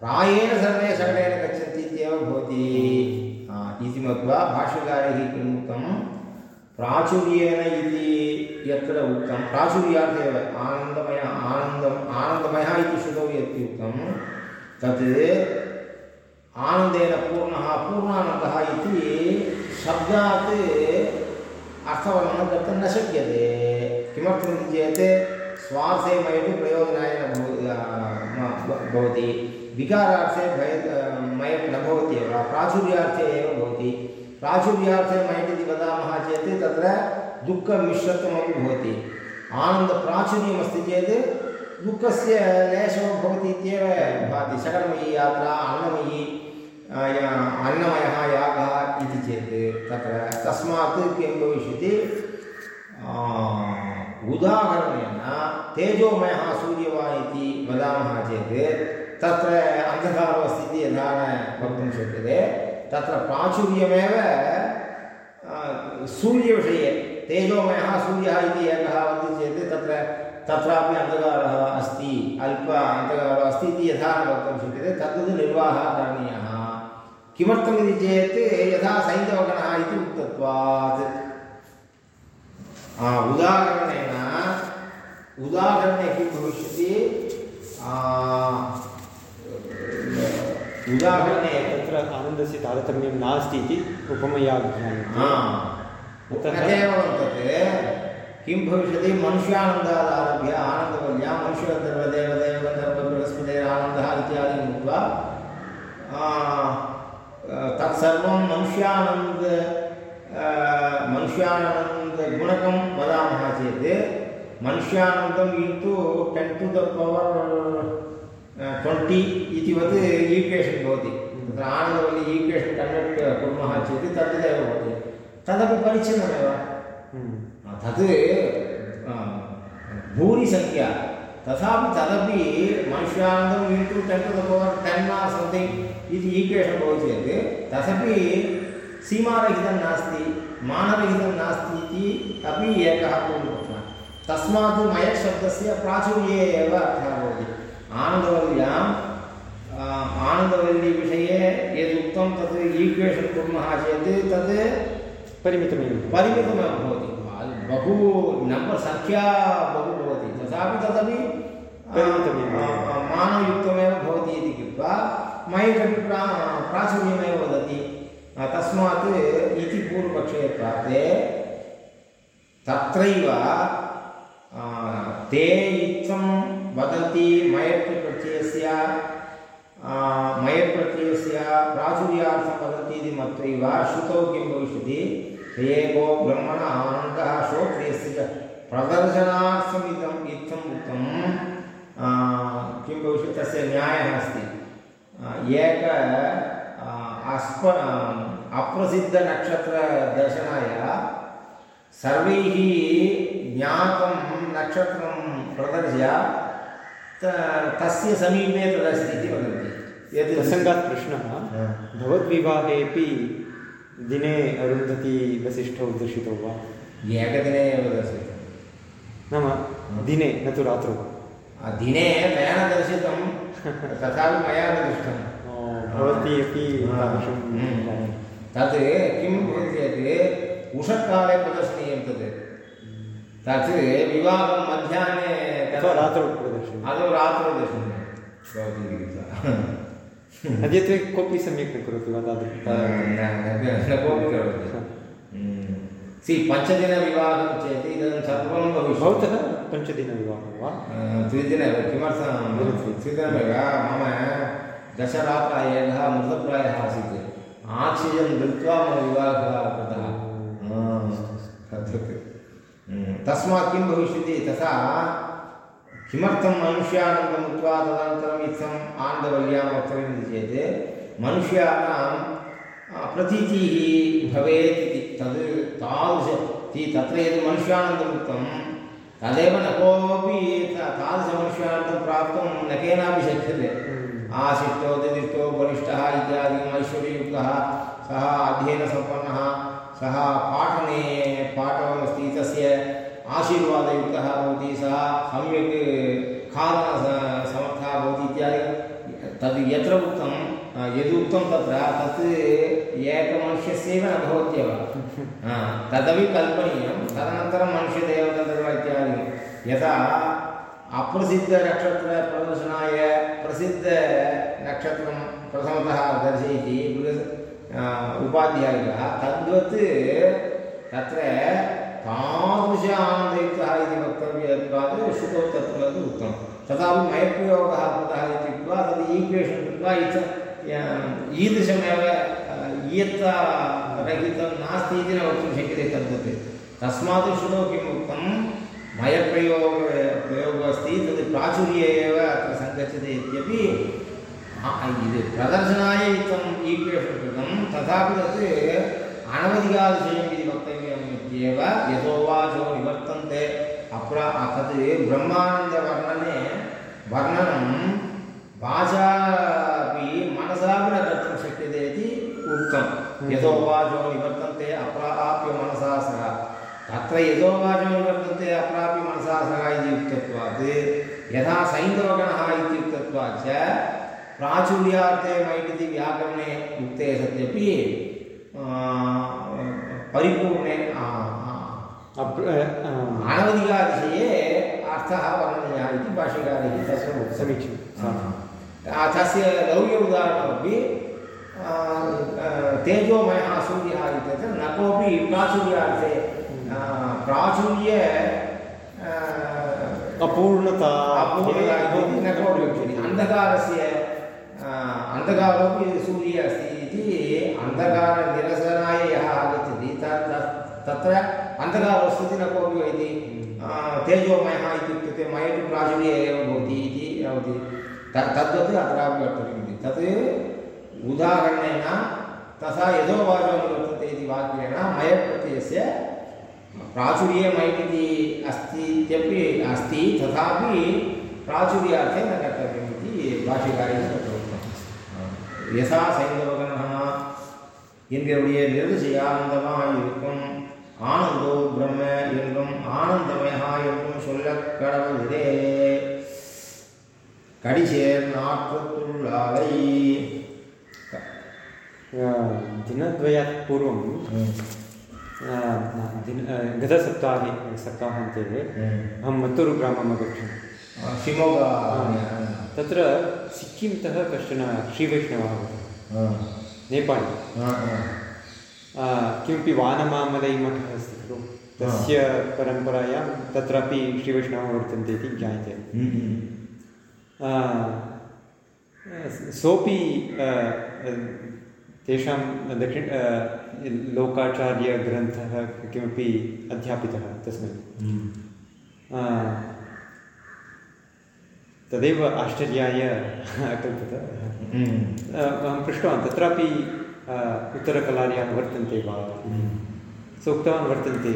प्रायेण सर्वे शकटेन गच्छन्ति इत्येव भवति। इति मत्वा भाष्यकारैः किम् उक्तं प्राचुर्येण इति यत्र उक्तं, प्राचुर्यार्थे एव आनन्दमय, आनन्दम्, आनन्दमयः इति श्रुतौ यत् उक्तं तत् आनन्देन पूर्णः, पूर्णानन्दः इति शब्दात् अर्थवर्णनं कर्तुं न शक्यते। किमर्थमिति चेत् स्वार्थे मयटु प्रयोजनाय न भवति। विकारार्थे भय मयट् न भवत्येव प्राचुर्यार्थे एव भवति। प्राचुर्यार्थे मयट् इति वदामः चेत् तत्र दुःखमिश्रत्वमपि भवति। आनन्दप्राचुर्यमस्ति चेत् दुःखस्य लेशो भाति। सकलमयी यात्रा अन्नमयी अन्नमयः यागः इति चेत् तत्र तस्मात् किं भविष्यति? उदाहरणेन, तेजोमयः सूर्यवान् इति वदामः चेत् तत्र अन्धकारो अस्ति इति यथा न वक्तुं शक्यते। तत्र प्राचुर्यमेव सूर्यविषये, तेजोमयः सूर्यः इति एकः वदति चेत् तत्र, तत्रापि अन्धकारः अस्ति, अल्प अन्धकारः अस्ति इति यथा न वक्तुं शक्यते। तद्वत् निर्वाहः करणीयः किमर्थमिति चेत् यथा सैन्धवगणः इति उक्तत्वात्। उदाहरणेन, उदाहरणे किं भविष्यति? उदाहरणे तत्र आनन्दस्य तारतम्यं नास्ति इति उपमया ज्ञायते हा। अतः- न केवलं तत् किं भविष्यति? मनुष्यानन्दादारभ्य आनन्दवल्या मनुष्यगन्धर्वदेवदेवगन्धर्वबृहस्पतिरानन्दः इत्यादि उक्त्वा तत्सर्वं मनुष्यानन्द मनुष्यानन्दगुणकं वदामः चेत् मनुष्यानन्दम् into ten to the power twenty इतिवत् equation भवति। तत्र आनन्दवल्ली ईक्वेशन् कन्वर्ट् कुर्मः चेत् तद्वदेव भवति। तदपि परिच्छिन्नमेव। हम्म। तत् भूरिसङ्ख्या तथापि तदपि मनुष्यानन्दम् into ten to the power ten or something इति ईक्वेशन् भवति चेत् तदपि सीमारहितं नास्ति मानरहितं नास्ति इति अपि एकः पूर्वपक्षः तस्मात् मयशब्दस्य प्राचुर्ये एव अर्थः भवति। आनन्दवल्याम् आनन्दवल्लीविषये यदुक्तं तत् ईक्वेशन् कुर्मः चेत् तत् परिमितमेव परिमितमेव भवति। बहु नम्बर् सङ्ख्या बहु भवति। तथापि तदपि मानवयुक्तमेव भवति। इति कृत्वा मयिकपि प्रा प्राचुर्यमेव वदति तस्मात् इति पूर्वपक्षे प्राप्ते तत्रैव ते इत्थं वदति मयट् प्रत्ययस्य आ, मयट् प्रत्ययस्य प्राचुर्यार्थं वदति इति मत्वैव श्रुतौ किं भविष्यति? एको ब्रह्मण आनन्दः श्रोत्रियस्य च प्रदर्शनार्थमिदम् इत्थम् उक्तं किं भविष्यति? तस्य न्यायः अस्ति। एक अस्प अप्रसिद्धनक्षत्रदर्शनाय सर्वैः ज्ञातं नक्षत्रं प्रदर्श्य। तस्य समीपे तदस्ति इति वदन्ति। यद् प्रसङ्गात् प्रश्नः। हा। भवद्विवाहेपि दिने अरुन्धती वसिष्ठौ दर्शितौ वा? एकदिने एव दर्शितं नाम दिने न तु रात्रौ। दिने मया न दर्शितं तथापि मया न दृष्टं भवती अपि हा. हम्म. तत् किं भवति चेत् उषःकाले प्रदर्शनीयं तत्। तत् विवाहं मध्याह्ने रात्रौ प्रदर्शनम् आदौ रात्रौ दर्शनीयं भवति कृत्वा अद्यत्वे कोऽपि सम्यक् न करोति वा तादृशं न कोऽपि करोति सि पञ्चदिनविवाहं चेत् इदं सर्वं भविष्यति भवतः पञ्चदिनविवाहः वा त्रिदिने किमर्थं त्रिदिनमेव मम दशरात्रः एकः मृतप्रायः आसीत् आक्सिजन् धृत्वा मम विवाहः कृतः तस्मात् किं भविष्यति तथा किमर्थं मनुष्यानन्दम् उक्त्वा तदनन्तरम् इत्थम् आनन्दवल्यां वक्तव्यम् इति चेत् मनुष्याणां प्रतीतिः भवेत् इति तद् तादृश तत्र यद् मनुष्यानन्दम् उक्तं तदेव न कोऽपि ता- तादृशमनुष्यानन्दं प्राप्तुं न केनापि शक्यते। आशिष्टो दिदिष्टो बलिष्ठः इत्यादिकम् ऐश्वर्ययुक्तः सः अध्ययनसम्पन्नः सः पाठने पाठवमस्ति तस्य आशीर्वादयुक्तः भवति सः सम्यक् खादनसमर्थः भवति इत्यादि। तद् यत्र उक्तं यदुक्तं तत्र, तत् एकमनुष्यस्यैव न भवत्येव। तदपि कल्पनीयं। तदनन्तरं मनुष्यदेवगन्धर्व इत्यादि। यथा अप्रसिद्धनक्षत्रप्रदर्शनाय प्रसिद्धनक्षत्रं प्रथमतः दर्शयति, बृहस् उपाध्यायिकः तद्वत् तत्र तादृश आनन्दयुक्तः इति वक्तव्यत्वात् श्रुतौ तत्र उक्तं तथापि मयप्रयोगः कृतः इत्युक्त्वा तद् ईक्वेशन् कृत्वा इत्थ ईदृशमेव इयत्तारहितं नास्ति इति न वक्तुं शक्यते तद्वत्। तस्मात् श्रुतौ किम् उक्तं मयप्रयोग प्रयोगः अस्ति, तद् प्राचुर्ये एव अत्र सङ्गच्छते इत्यपि प्रदर्शनाय इत्थम् ईक्वेशन् कृतं तथापि तत् अनवधिकाविषयम् इति वक्तव्यम् इत्येव यथोवाचो निवर्तन्ते। अप्र तत् ब्रह्मानन्दवर्णने वर्णनं वाचापि मनसापि न कर्तुं शक्यते इति उक्तं। यथोवाचो निवर्तन्ते अप्राप्य मनसा सह। तत्र यथोवाचं निवर्तन्ते अत्रापि मनसा सह इति युक्तत्वात् यथा सैन्धवगणः इत्युक्तत्वात् च प्राचुर्यार्थे मैट् इति व्याकरणे युक्ते सत्यपि परिपूर्णे अ, अ, अनवधिकाविषये अर्थः वर्णनीयः इति भाष्यकारैः तस्य समीचीनं तस्य लौक्य उदाहरणमपि तेजोमयः सूर्यः इत्यत्र न कोऽपि प्राचुर्यार्थे प्राचुर्य अपूर्णता अपूर्णता इति न उच्यते अन्धकारस्य अन्धकारोपि सूर्ये अस्ति इति अन्धकारनिरसनाय यः आगच्छति तत् तत्- तत्र अन्धकारोऽस्ति न वदति आ, तेजोमयः इत्युक्ते मयटु प्राचुर्ये एव भवति इति भवति तद्वत् अत्रापि वक्तव्यम् तत् उदाहरणेन तथा यथोवाचो निवर्तते इति वाक्येन मयट् प्रत्ययस्य प्राचुर्ये इति अस्ति इत्यपि अस्ति तथापि प्राचुर्यार्थे न कर्तव्यम् इति भाष्यकारेण यथा सैन्दवगणः என்கிறவுடைய நிரதிசையானந்தமாக இருக்கும் ஆனந்தோ பிரம்ம என்றும் ஆனந்தமயா என்றும் சொல்லக் கடவுளே கடிசேர் நாற்றத்துள்ளாலை अ, दिनद्वयात् पूर्वं अ, दिन अ, गतसप्ताहे सप्ताहान्ते अहं मत्तूरुग्रामम् अगच्छम् शिमोगा तत्र सिक्किंतः कश्चन श्रीवैष्णवः आगतः नेपाळि किमपि वानमामलैमठः अस्ति खलु तस्य परम्परायां तत्रापि श्रीवैष्णवः वर्तन्ते इति ज्ञायते सोपि तेषां दक्षिण लोकाचार्यग्रन्थः किमपि अध्यापितः तस्मिन् तदेव आश्चर्याय कल्पत। अ, अहं पृष्टवान् तत्रापि उत्तरकलार्याः वर्तन्ते वा? सो उक्तवान् वर्तन्ते।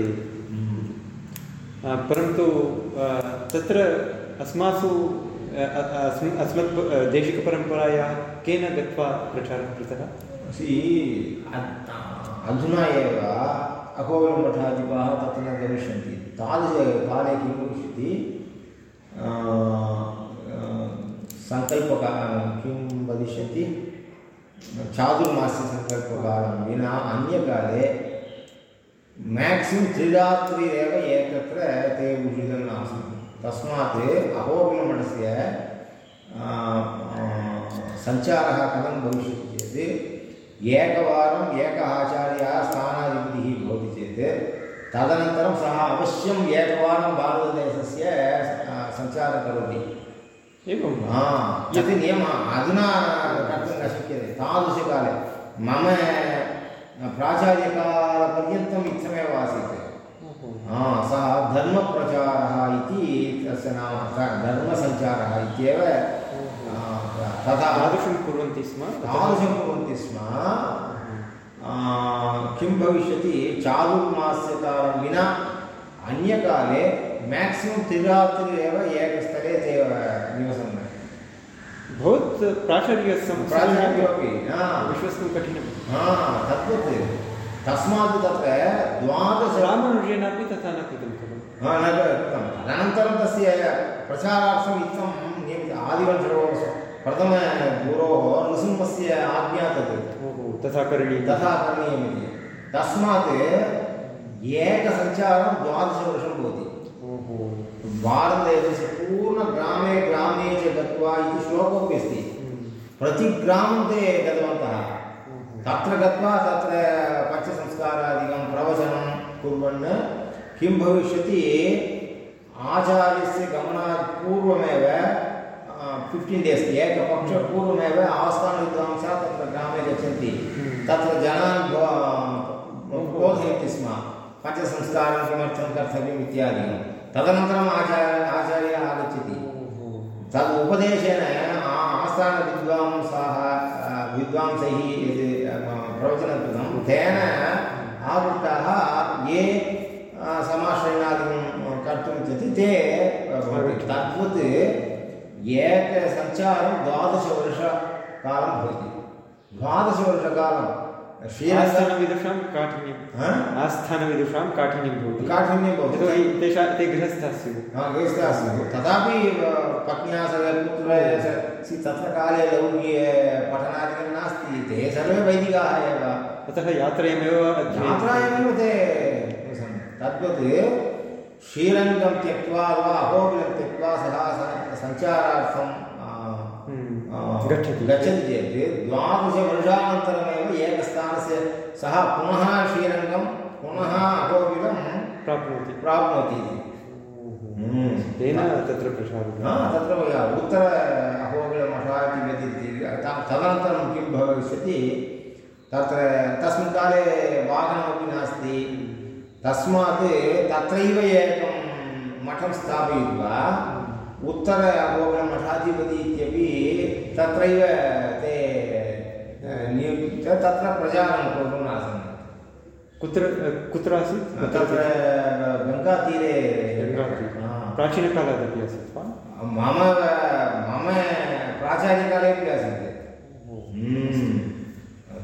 परन्तु तत्र अस्मासु अ, अ, अस्म- अस्मत् देशिकपरम्परायाः केन गत्वा प्रचारः कृतः? अधुना एव अकोलमठाधिपाः तत्र न गमिष्यन्ति। तादृशकाले किं भविष्यति? आ, आ, सङ्कल्पका किं वदिष्यति? चातुर्मास्यसङ्कल्पकालं विना अन्यकाले मेक्सिमम् त्रिरात्रिरेव एकत्र ते उषितम् आसन् तस्मात् अहोबिलमठस्य सञ्चारः कथं भविष्यति चेत्? एकवारम् एकः आचार्यः स्थानाधिपतिः भवति चेत् तदनन्तरं सः अवश्यम् एकवारं भारतदेशस्य सञ्चारं करोति। एवं वा? यदि नियमः अधुना कर्तुं न शक्यते तादृशकाले मम प्राचार्यकालपर्यन्तम् इत्थमेव आसीत् हा सः धर्मप्रचारः इति तस्य नाम धर्मसञ्चारः इत्येव तथा तादृशं कुर्वन्ति स्म तादृशं कुर्वन्ति स्म किं भविष्यति चातुर्मास्यकालं विना अन्यकाले मेक्सिमम् त्रिरात्रिरेव एकस्थले ते निवसन्। भवत् प्राचार्यस्य प्राचार्योपि हा। विश्वस्तुं कठिनं हा तद्वत् तस्मात् तत्र द्वादश रामानुजेनापि तथा न कृतं खलु। हा, न कृतं। तदनन्तरं तस्य प्रचारार्थम् इत्थं नियमित आदिवंशयोः प्रथमगुरोः नृसिंहस्य आज्ञा तत् तथा करणीयं तथा करणीयमिति तस्मात् एकसञ्चारं द्वादशवर्षं भवति। भारतदेशस्य पूर्णग्रामे ग्रामे च गत्वा इति श्लोकोऽपि अस्ति। प्रतिग्रामं ते गतवन्तः। तत्र गत्वा तत्र पञ्चसंस्कारादिकं प्रवचनं कुर्वन् किं भविष्यति? आचार्यस्य गमनात् पूर्वमेव फिफ्टीन् डेस् एकपक्षपूर्वमेव आस्थानविद्वांसः तत्र ग्रामे गच्छन्ति। तत्र जनान् बोधयन्ति स्म। पञ्चसंस्कारं किमर्थं कर्तव्यम् इत्यादिकं। तदनन्तरम् आचार्य आचार्यः आगच्छति। तद् उपदेशेन आ- आस्थानविद्वांसाः विद्वांसैः यद् प्रवचनं कृतं तेन आवृत्ताः ये समाश्रयणादिकं कर्तुम् इच्छन्ति ते तद्वत् एकसञ्चारं द्वादशवर्षकालं भवति। द्वादशवर्षकालं। आस्थानविदुषां काठिन्यं? आस्थानविदुषां काठिन्यं भवति काठिन्यं भवति यतोहि तेषां ते गृहस्थाः स्युः हा, स्युः तथापि पत्न्या सह पुत्रः तत्र काले लौकिक पठनादिकं नास्ति ते सर्वे वैदिकाः एव अतः यात्रायामेव यात्रायामेव ते तद्वत् श्रीरङ्गं त्यक्त्वा अथवा अहोबिलं त्यक्त्वा सः सञ्चारार्थं गच्छति। गच्छति चेत् द्वादशवर्षानन्तरमेव एकस्थानस्य सः पुनः श्रीरङ्गं पुनः अहोबिलं प्राप्नोति। प्राप्नोति हम्म। तेन तत्र प्रसारः हा, तत्र उत्तर अहोबिलमठः इति वदति तदनन्तरं किं भविष्यति? तत्र तस्मिन् काले वाहनमपि नास्ति। तस्मात् तत्रैव एकं मठं स्थापयित्वा उत्तर अहोबिलमठाधिपति इत्यपि तत्रैव ते नियुक्त्य तत्र प्रचारं कुर्वन् आसन् कुत्र कुत्र आसीत्? तत्र गङ्गातीरे प्राचीनकालादपि आसीत् वा? मम मम प्राचार्यकाले अपि आसीत् हम्म।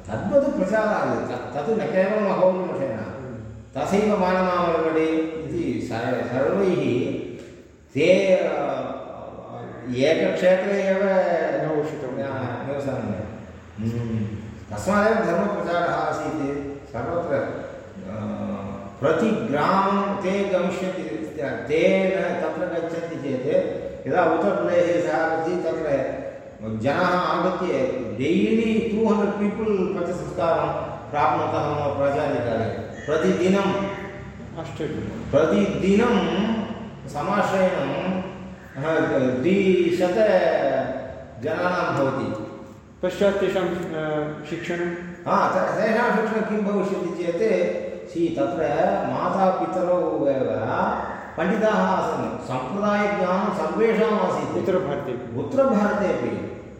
तद्वत् प्रचारः त- तत् न केवलम् अहोबिलमठेन तथैव मानमामलगडे इति सर्वैः ते एकक्षेत्रे एव। निवसन्. हम्म। तस्मादेव धर्मप्रचारः आसीत्. सर्वत्र प्रतिग्रामं ते गमिष्यन्ति तेन तत्र गच्छन्ति चेत् यदा उत्तरप्रदेशे सः गच्छति तत्र जनाः आगत्य डैलि टू हण्ड्रेड् पीपल् पचसंस्कारं प्राप्नुतः मम प्राचार्यकाले. प्रतिदिनं. प्रतिदिनं समाश्रयणं हा, द्विशत जनानां भवति। पश्चात् तेषां शिक्षणं? हा त- तेषां शिक्षणं किं भविष्यति चेत् सि तत्र मातापितरौ एव पण्डिताः आसन्। सम्प्रदायज्ञानं सर्वेषाम् आसीत् उत्तरभारते। उत्तरभारते अपि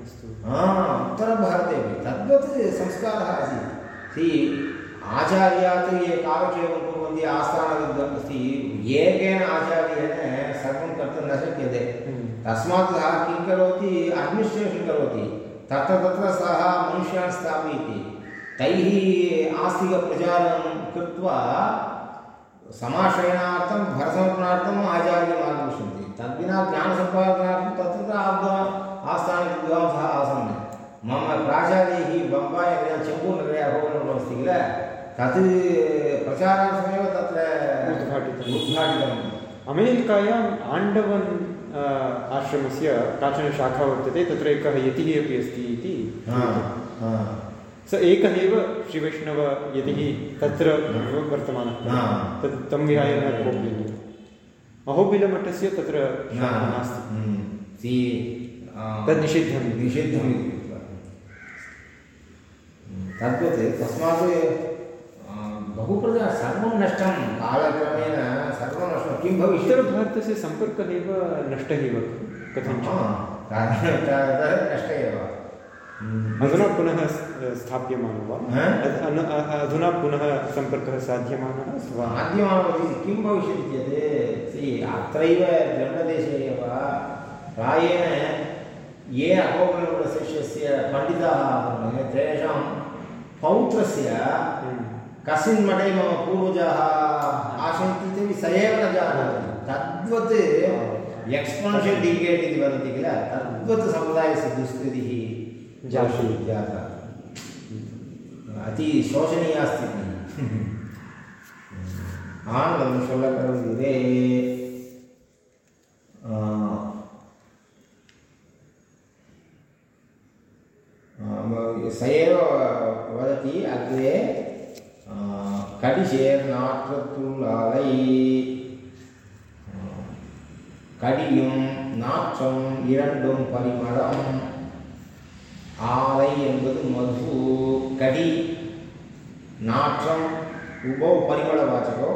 अस्तु। हा उत्तरभारतेपि तद्वत् संस्कारः आसीत्। सि आचार्यात् ये कालक्षेपं कुर्वन्ति आस्थानविद्वान् अस्ति एकेन आचार्येण सर्वं कर्तुं न शक्यते। हम्म। तस्मात् सः किं करोति? अड्मिनिस्ट्रेशन् करोति? तत्र तत्र सः मनुष्यान् स्थापयति। तैः आस्तिकप्रचारं कृत्वा समाश्रयणार्थं भरसमर्पणार्थम् आचार्यम् आगमिष्यन्ति। तद्विना ज्ञानसम्पादनार्थं तत्र तत्र आद्वा आस्थानविद्वांसः आसन्। मम प्राचार्यैः बम्बायनगरे चेम्बूर्नगरे अभवनमस्ति किल? तत् प्रचारार्थमेव तत्र उद्घाटितम्। उद्घाटितम्। अमेरिकायाम् आण्डवन् आश्रमस्य काचन शाखा वर्तते तत्र एकः यतिः अपि अस्ति इति। हा, हा, स एकः एव श्रीवैष्णवयतिः तत्र वर्तमानः। तत् तं विहाय न कोऽपि। अहोबिलमठस्य तत्र नास्ति। हम्म, तद् निषिद्धं। निषिद्धम् कृत्वा। तद्वत् तस्मात् आ, बहु प्रजा सर्वं नष्टं। कालक्रमेण सर्वं नष्टं। किं भविष्यति? उत्तरभारतस्य सम्पर्कः एव नष्टः एव कथञ्चित्। नष्ट एव। हम्म। अधुना पुनः स्थाप्यमानो वा? हा? अ- अधुना पुनः सम्पर्कः साध्यमानः अस्ति वा माध्यमानवति किं भविष्यति चेत् अत्रैव जन्मदेशे एव प्रायेण ये अहोबिलशिष्यस्य पण्डिताः तेषां पौत्रस्य हम्म। कस्मिन् मठे मम पूर्वजाः आसन् इति स एव न जानाति तद्वत् एक्स्पोन्शियल् डिकेट् इति वदति किल तद्वत् समुदायस्य दुष्कृतिः जाता। जाता अति शोचनीया स्थितिः ஆனந்தம் சொல்லப்படுகிறே स एव वदति अग्रे கடிசேர் நாற்றத்துள்ளாலை கடியும் நாற்றம் இரண்டும் பரிமளம் ஆலை என்பது மது கடி நாற்றம் உபौ परिमलवाचकौ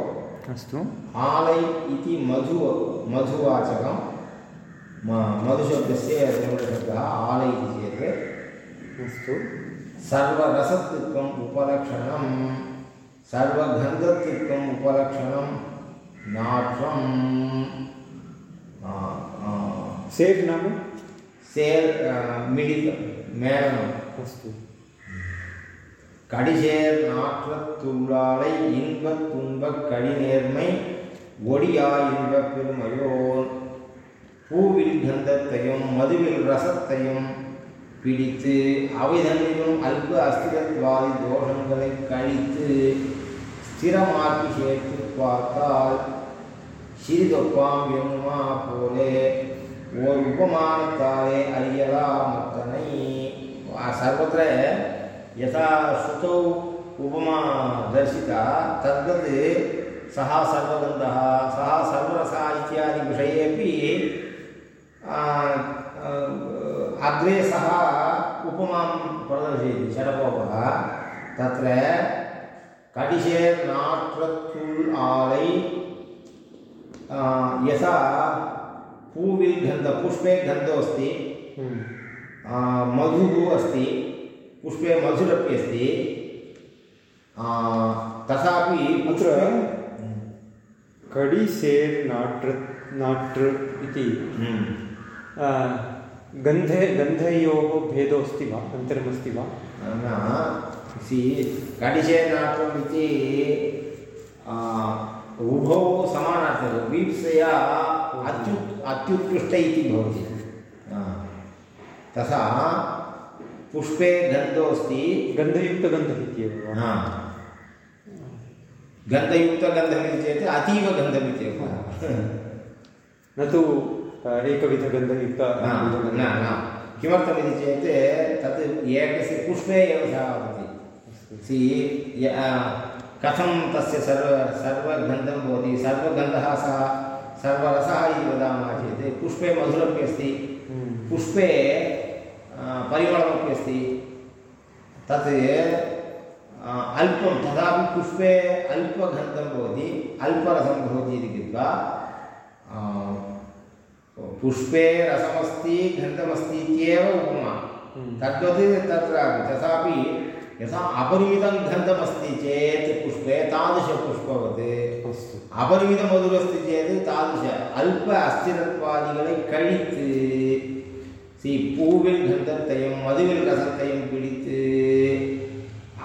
अस्तु आलै इति मधु मधुवाचकं म मधुशब्दस्य द्रविडशब्दः आलै इति चेत् अस्तु सर्वरसत्वम् उपलक्षणं சர்வகந்தத்திற்கும் உபலட்சணம் நாற்றம். சேர் நாம? சேர் மிடிதம் மேலனம். அஸ்து கடிசேர் நாற்றத்துள்ளாலை இன்ப துன்ப கடிநேர்மை ஒடியா இன்ப பெருமையோன். பூவில் கந்தத்தையும் மதுவில் ரசத்தையும் பிடித்து அவை தன்னிலும் அல்ப அஸ்திரத்வாதி தோஷங்களை கழித்து ஸ்திரமாக்கி சேர்த்து பார்த்தால் சிறிதொப்பாம் எண்ணுமா போலே ஓர் உபமானத்தாலே அறியலாம் அத்தனை सर्वत्र यथा श्रुतौ उपमा दर्शिता तद्वत् सः सर्वगन्धः सः सर्वरसः इत्यादि विषयेपि आ, आ, अग्रे सः उपमां प्रदर्शयति शरपोपः तत्र கடிஷேர் நாற்றத்துள் ஆலை यथा पूविल् गन्ध पुष्पे गन्धो अस्ति गंधे हम्म। अस्ति पुष्पे मधुरपि अस्ति तथापि अत्र कडिसेर् नाट्र नाट्र इति हम्म। गन्धे गन्धयोः भेदो अस्ति वा? अन्तरमस्ति वा? न सि उभौ समानार्थकं वीप्सया अत्यु अत्युत्कृष्ट इति भवति। तथा पुष्पे गन्धोऽस्ति। गन्धयुक्तगन्धः इत्येव वा? हा। गन्धयुक्तगन्धमिति चेत् अतीवगन्धमित्येव। न तु एकविधगन्धयुक्त न न। किमर्थमिति चेत् तत् एकस्य पुष्पे एव सः सि य- कथं तस्य सर्व सर्वगन्धं भवति सर्वगन्धः सः सर्वरसः इति वदामः चेत् पुष्पे मधुरमपि अस्ति हम्म। पुष्पे परिमलमपि अस्ति तत् अल्पं तथापि पुष्पे अल्पगन्धं भवति अल्परसं भवति इति कृत्वा पुष्पे रसमस्ति गन्धमस्ति इत्येव उपमा हम्म। तद्वत् तत्रापि तथापि यथा अपरिमितं गन्धमस्ति चेत् पुष्पे तादृशपुष्पवत्। अस्तु। अपरिमितमधुरस्ति चेत् तादृश अल्प अस्थिरत्वादिகளை கழித்து சி பூவில் கந்தத்தையும் மதுவில் ரசத்தையும் பிடித்து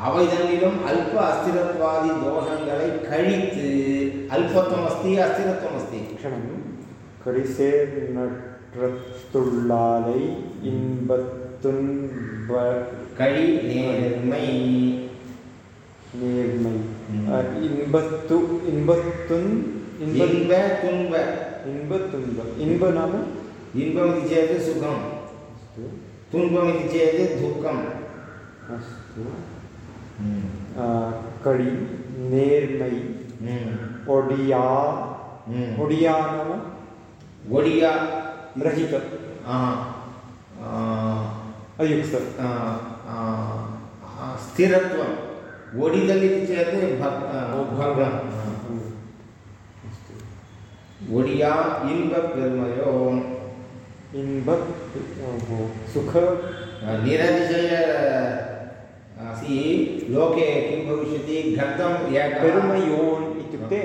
அவைதனிலும் அல்ப அஸ்திரத்வாதி தோஷங்களை கழித்து அல்பத்துவம் அஸ்தி அஸ்திரத்துவம் அஸ்தி க்ஷணம். கரிசே நற்றத்துள்ளாலை இன்பத் கழி நேர்மை நேர்மை ம். அ, இன்பத்து இன்பத்துன் இன்ப இன்ப துன்ப இன்பத்துன்ப இன்ப நாம இன்பமிதி சேது சுகம் अस्तु துன்பமிதி சேது துக்கம் अस्तु ம். अ, कडी நேர்மை ம். ஒடியா ம். ஒடியா நாம ஒடியா रहित अयं स्थिरत्वम् ओडिगल् चेत् ओडिया सुख निरतिशय असि लोके किं भविष्यति घर्तं इत्युक्ते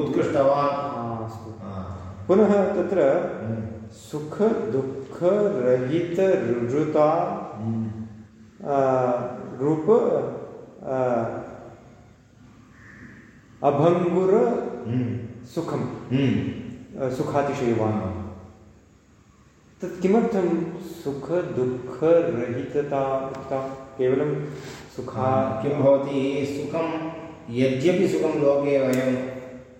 उत्कृष्टवान् पुनः तत्र सुख दुःख रहित रुजुता हम्म, रूप आ, अभङ्गुर हम्म, सुखं हम्म। सुखातिशयवान्। तत् किमर्थं सुख दुःख रहितता उक्ता? केवलं सुखा किं भवति सुखं? यद्यपि सुखं लोके वयम्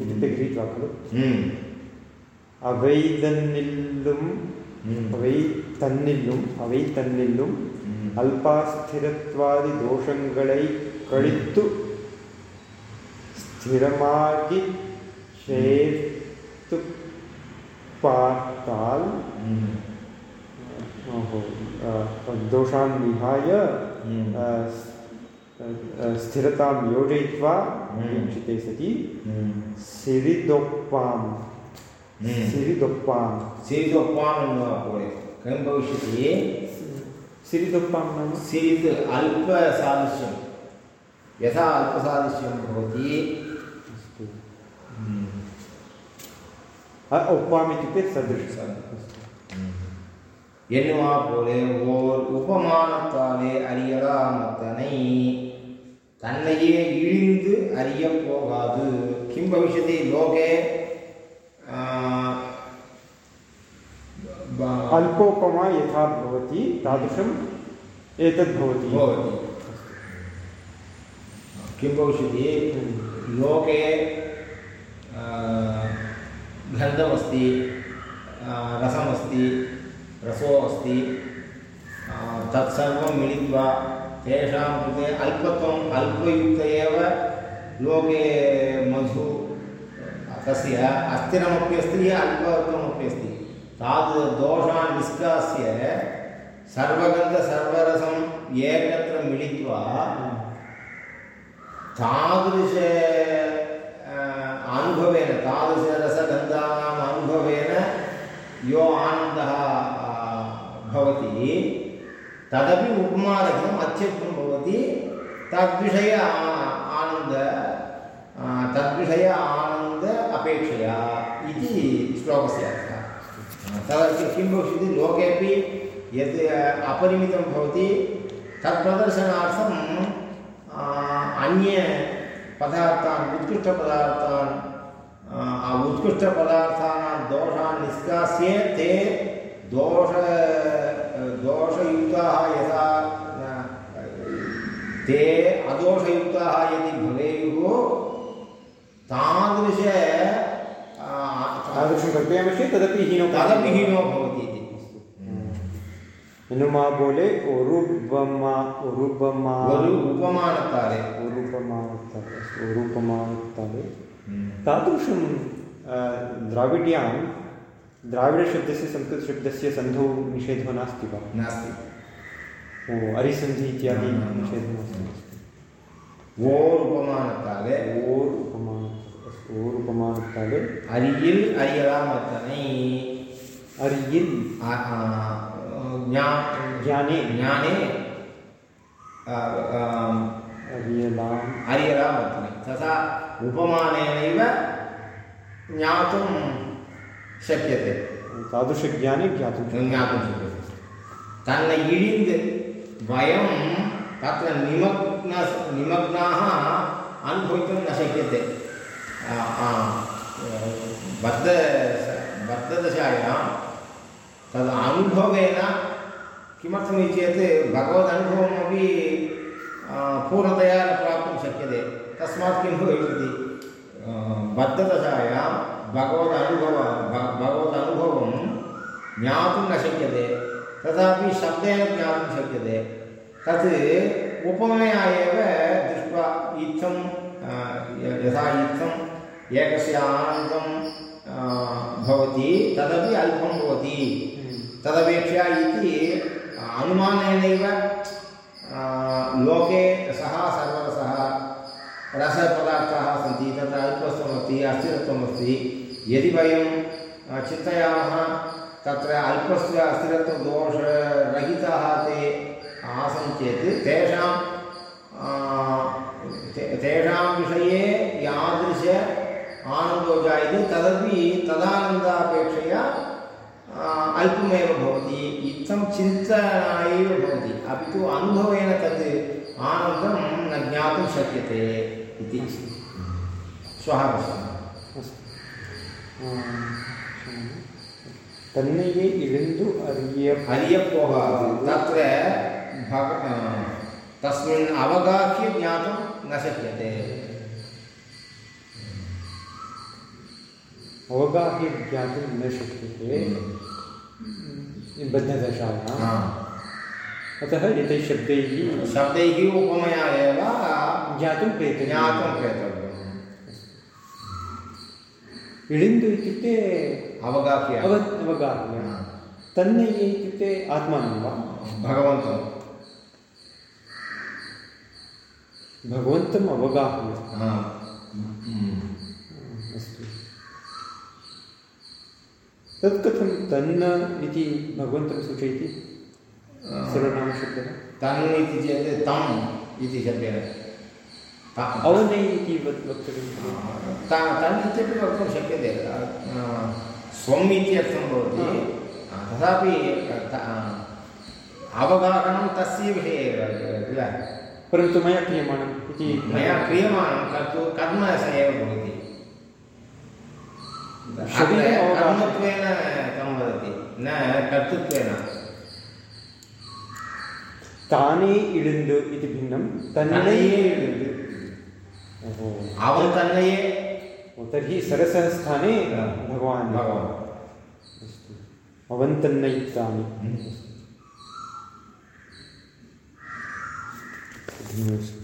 इत्युक्ते गृहीत्वा खलु अवै तन्निल्लुम् अवै तन्निल्लुम् अवै तन्निल्लुम् ಅಲ್ಪಾಸ್ಥಿರತ್ವಾದಿ ದೋಷಗಳೈ ಕಳಿತ್ತು ಸ್ಥಿರಮಾಗಿ ಸೇರ್ತು ಪಾರ್ತಾಲ್ ದೋಷಾನ್ ವಿಹಾಯ स्थिरतां योजयित्वा हम्म। वीक्षिते सति। हम्म। सिरिदोप्पां। हम्म। सिरिदोप्पां। सिरिदोप्पान् पोले किं भविष्यति? सिरिदोप्पां नाम? सिरित् अल्पसादृश्यं। यथा अल्पसादृश्यं भवति। अस्तु। उप्पाम् इत्युक्ते सदृशं। என்னுமா போலே ஓர் உபமானத்தாலே அறியலா மத்தனை தன்னையே இழிந்து அறிய போகாது கிம் பவிஷ்யதி லோகே ஆ, ப- अल्पोपमा यथा भवति तादृशम् एतद् भवति भवति किं भविष्यति लोके आ, गन्धमस्ति आ, रसमस्ति रसो अस्ति। तत्सर्वं मिलित्वा तेषां कृते अल्पत्वम् अल्पयुक्त एव लोके मधु। तस्य अस्थिरमपि अस्ति, अल्पत्वमपि अस्ति। ताद् दोषान् निष्कास्य सर्वगन्धसर्वरसम् एकत्र मिलित्वा तादृश अनुभवेन तादृशरसगन्धानाम् अनुभवेन यो आनन्दः भवति। तदपि उपमारहितम् अत्युक्तं भवति। तद्विषय आनन्द तद्विषय आनन्द अपेक्षया इति श्लोकस्य अर्थः। तदा कि- भविष्यति? लोकेपि यत् अपरिमितं भवति तत्प्रदर्शनार्थं आ, अन्य पदार्थान् उत्कृष्टपदार्थान् उत्कृष्टपदार्थानां दोषान् निष्कास्य ते दोष दोषयुक्ताः यदा ते अदोषयुक्ताः यदि भवेयुः तादृश तादृशं कल्पयामः चेत् तदपि हीनो तदपि हीनो भवति इति हनुमा बोले उरुपमा उरुपमा उपमानत्ताले उरुपमानत्ताले उरुपमानत्ताले तादृशं द्राविड्यां द्राविडशब्दस्य संस्कृतशब्दस्य सन्धौ निषेधो नास्ति वा? नास्ति। ओ अरिसन्धि इत्यादि निषेध नास्ति। ओर् उपमानत्ताले ओर् उपमान ओर् उपमानत्ताले अरियिल् अरियलाम् ज्ञाने। ज्ञाने। तथा उपमानेनैव शक्यते तादृशज्ञाने ज्ञातुं ज्ञातुं शक्यते तन्न इळिन्द् वयं तत्र निमग्न निमग्नाः अनुभवितुं न शक्यते। बद्ध बद्धदशायां तद् अनुभवेन किमर्थमिति चेत् भगवदनुभवमपि पूर्णतया न प्राप्तुं शक्यते। तस्मात् किं भविष्यति आ, बद्धदशायां भगवदनुभव भ- भगवदनुभवं ज्ञातुं न शक्यते। तथापि शब्देन ज्ञातुं शक्यते। तत् उपमया एव दृष्ट्वा इत्थं यथा इत्थम् एकस्य आनन्दं भवति, तदपि अल्पं भवति। तदपेक्षया इति अनुमानेनैव लोके सः सर्वरसः रसपदार्थाः सन्ति, तत्र अल्पत्वमस्ति अस्थिरत्वमस्ति। यदि वयं चिन्तयामः तत्र अल्पस्य अस्थिरत्वदोषरहिताः ते आसन् चेत् तेषां तेषां विषये यादृश आनन्दो जायते तदपि तदानन्दापेक्षया अल्पमेव भवति इत्थं चिन्तना एव भवति। अपि तु अनुभवेन तत् आनन्दं न ज्ञातुं शक्यते इति। श्वः पश्यामः अस्तु। तन्नैये इळिन्दु अर्य हरियपोगादु तत्र भग आ, तस्मिन् अवगाह्य ज्ञातुं न शक्यते। अवगाह्य ज्ञातुं न शक्यते। बद्धदशायाम् अतः एतैः शब्दैः शब्दैः उपमया एव ज्ञातुं प्रयते ज्ञातुं इळिन्दु इत्युक्ते अवगाह्य अव अवगाह्य। तन्नैये इत्युक्ते आत्मानं वा भगवन्तं भगवन्तम् अवगाह्य। अस्तु तत् कथं तन्न इति भगवन्तं सूचयति सर्वनामशब्दः तन् इति चेत् तम् इति शब्देन ता- अवनै इति वक् वक्तव्यं ता- तन् वक्तुं शक्यते स्वम् इत्यर्थं भवति तथापि अवगाहनं तस्य विषये एव किल परन्तु मया क्रियमाणम् इति मया क्रियमाणं कर्तु कर्म एव भवति। कर्मत्वेन तं वदति न कर्तृत्वेन ताने इळिन्दु इति भिन्नं तन्नै इळिन्दु आवृतन्वये तर्हि सरसः स्थाने भगवान्। अस्तु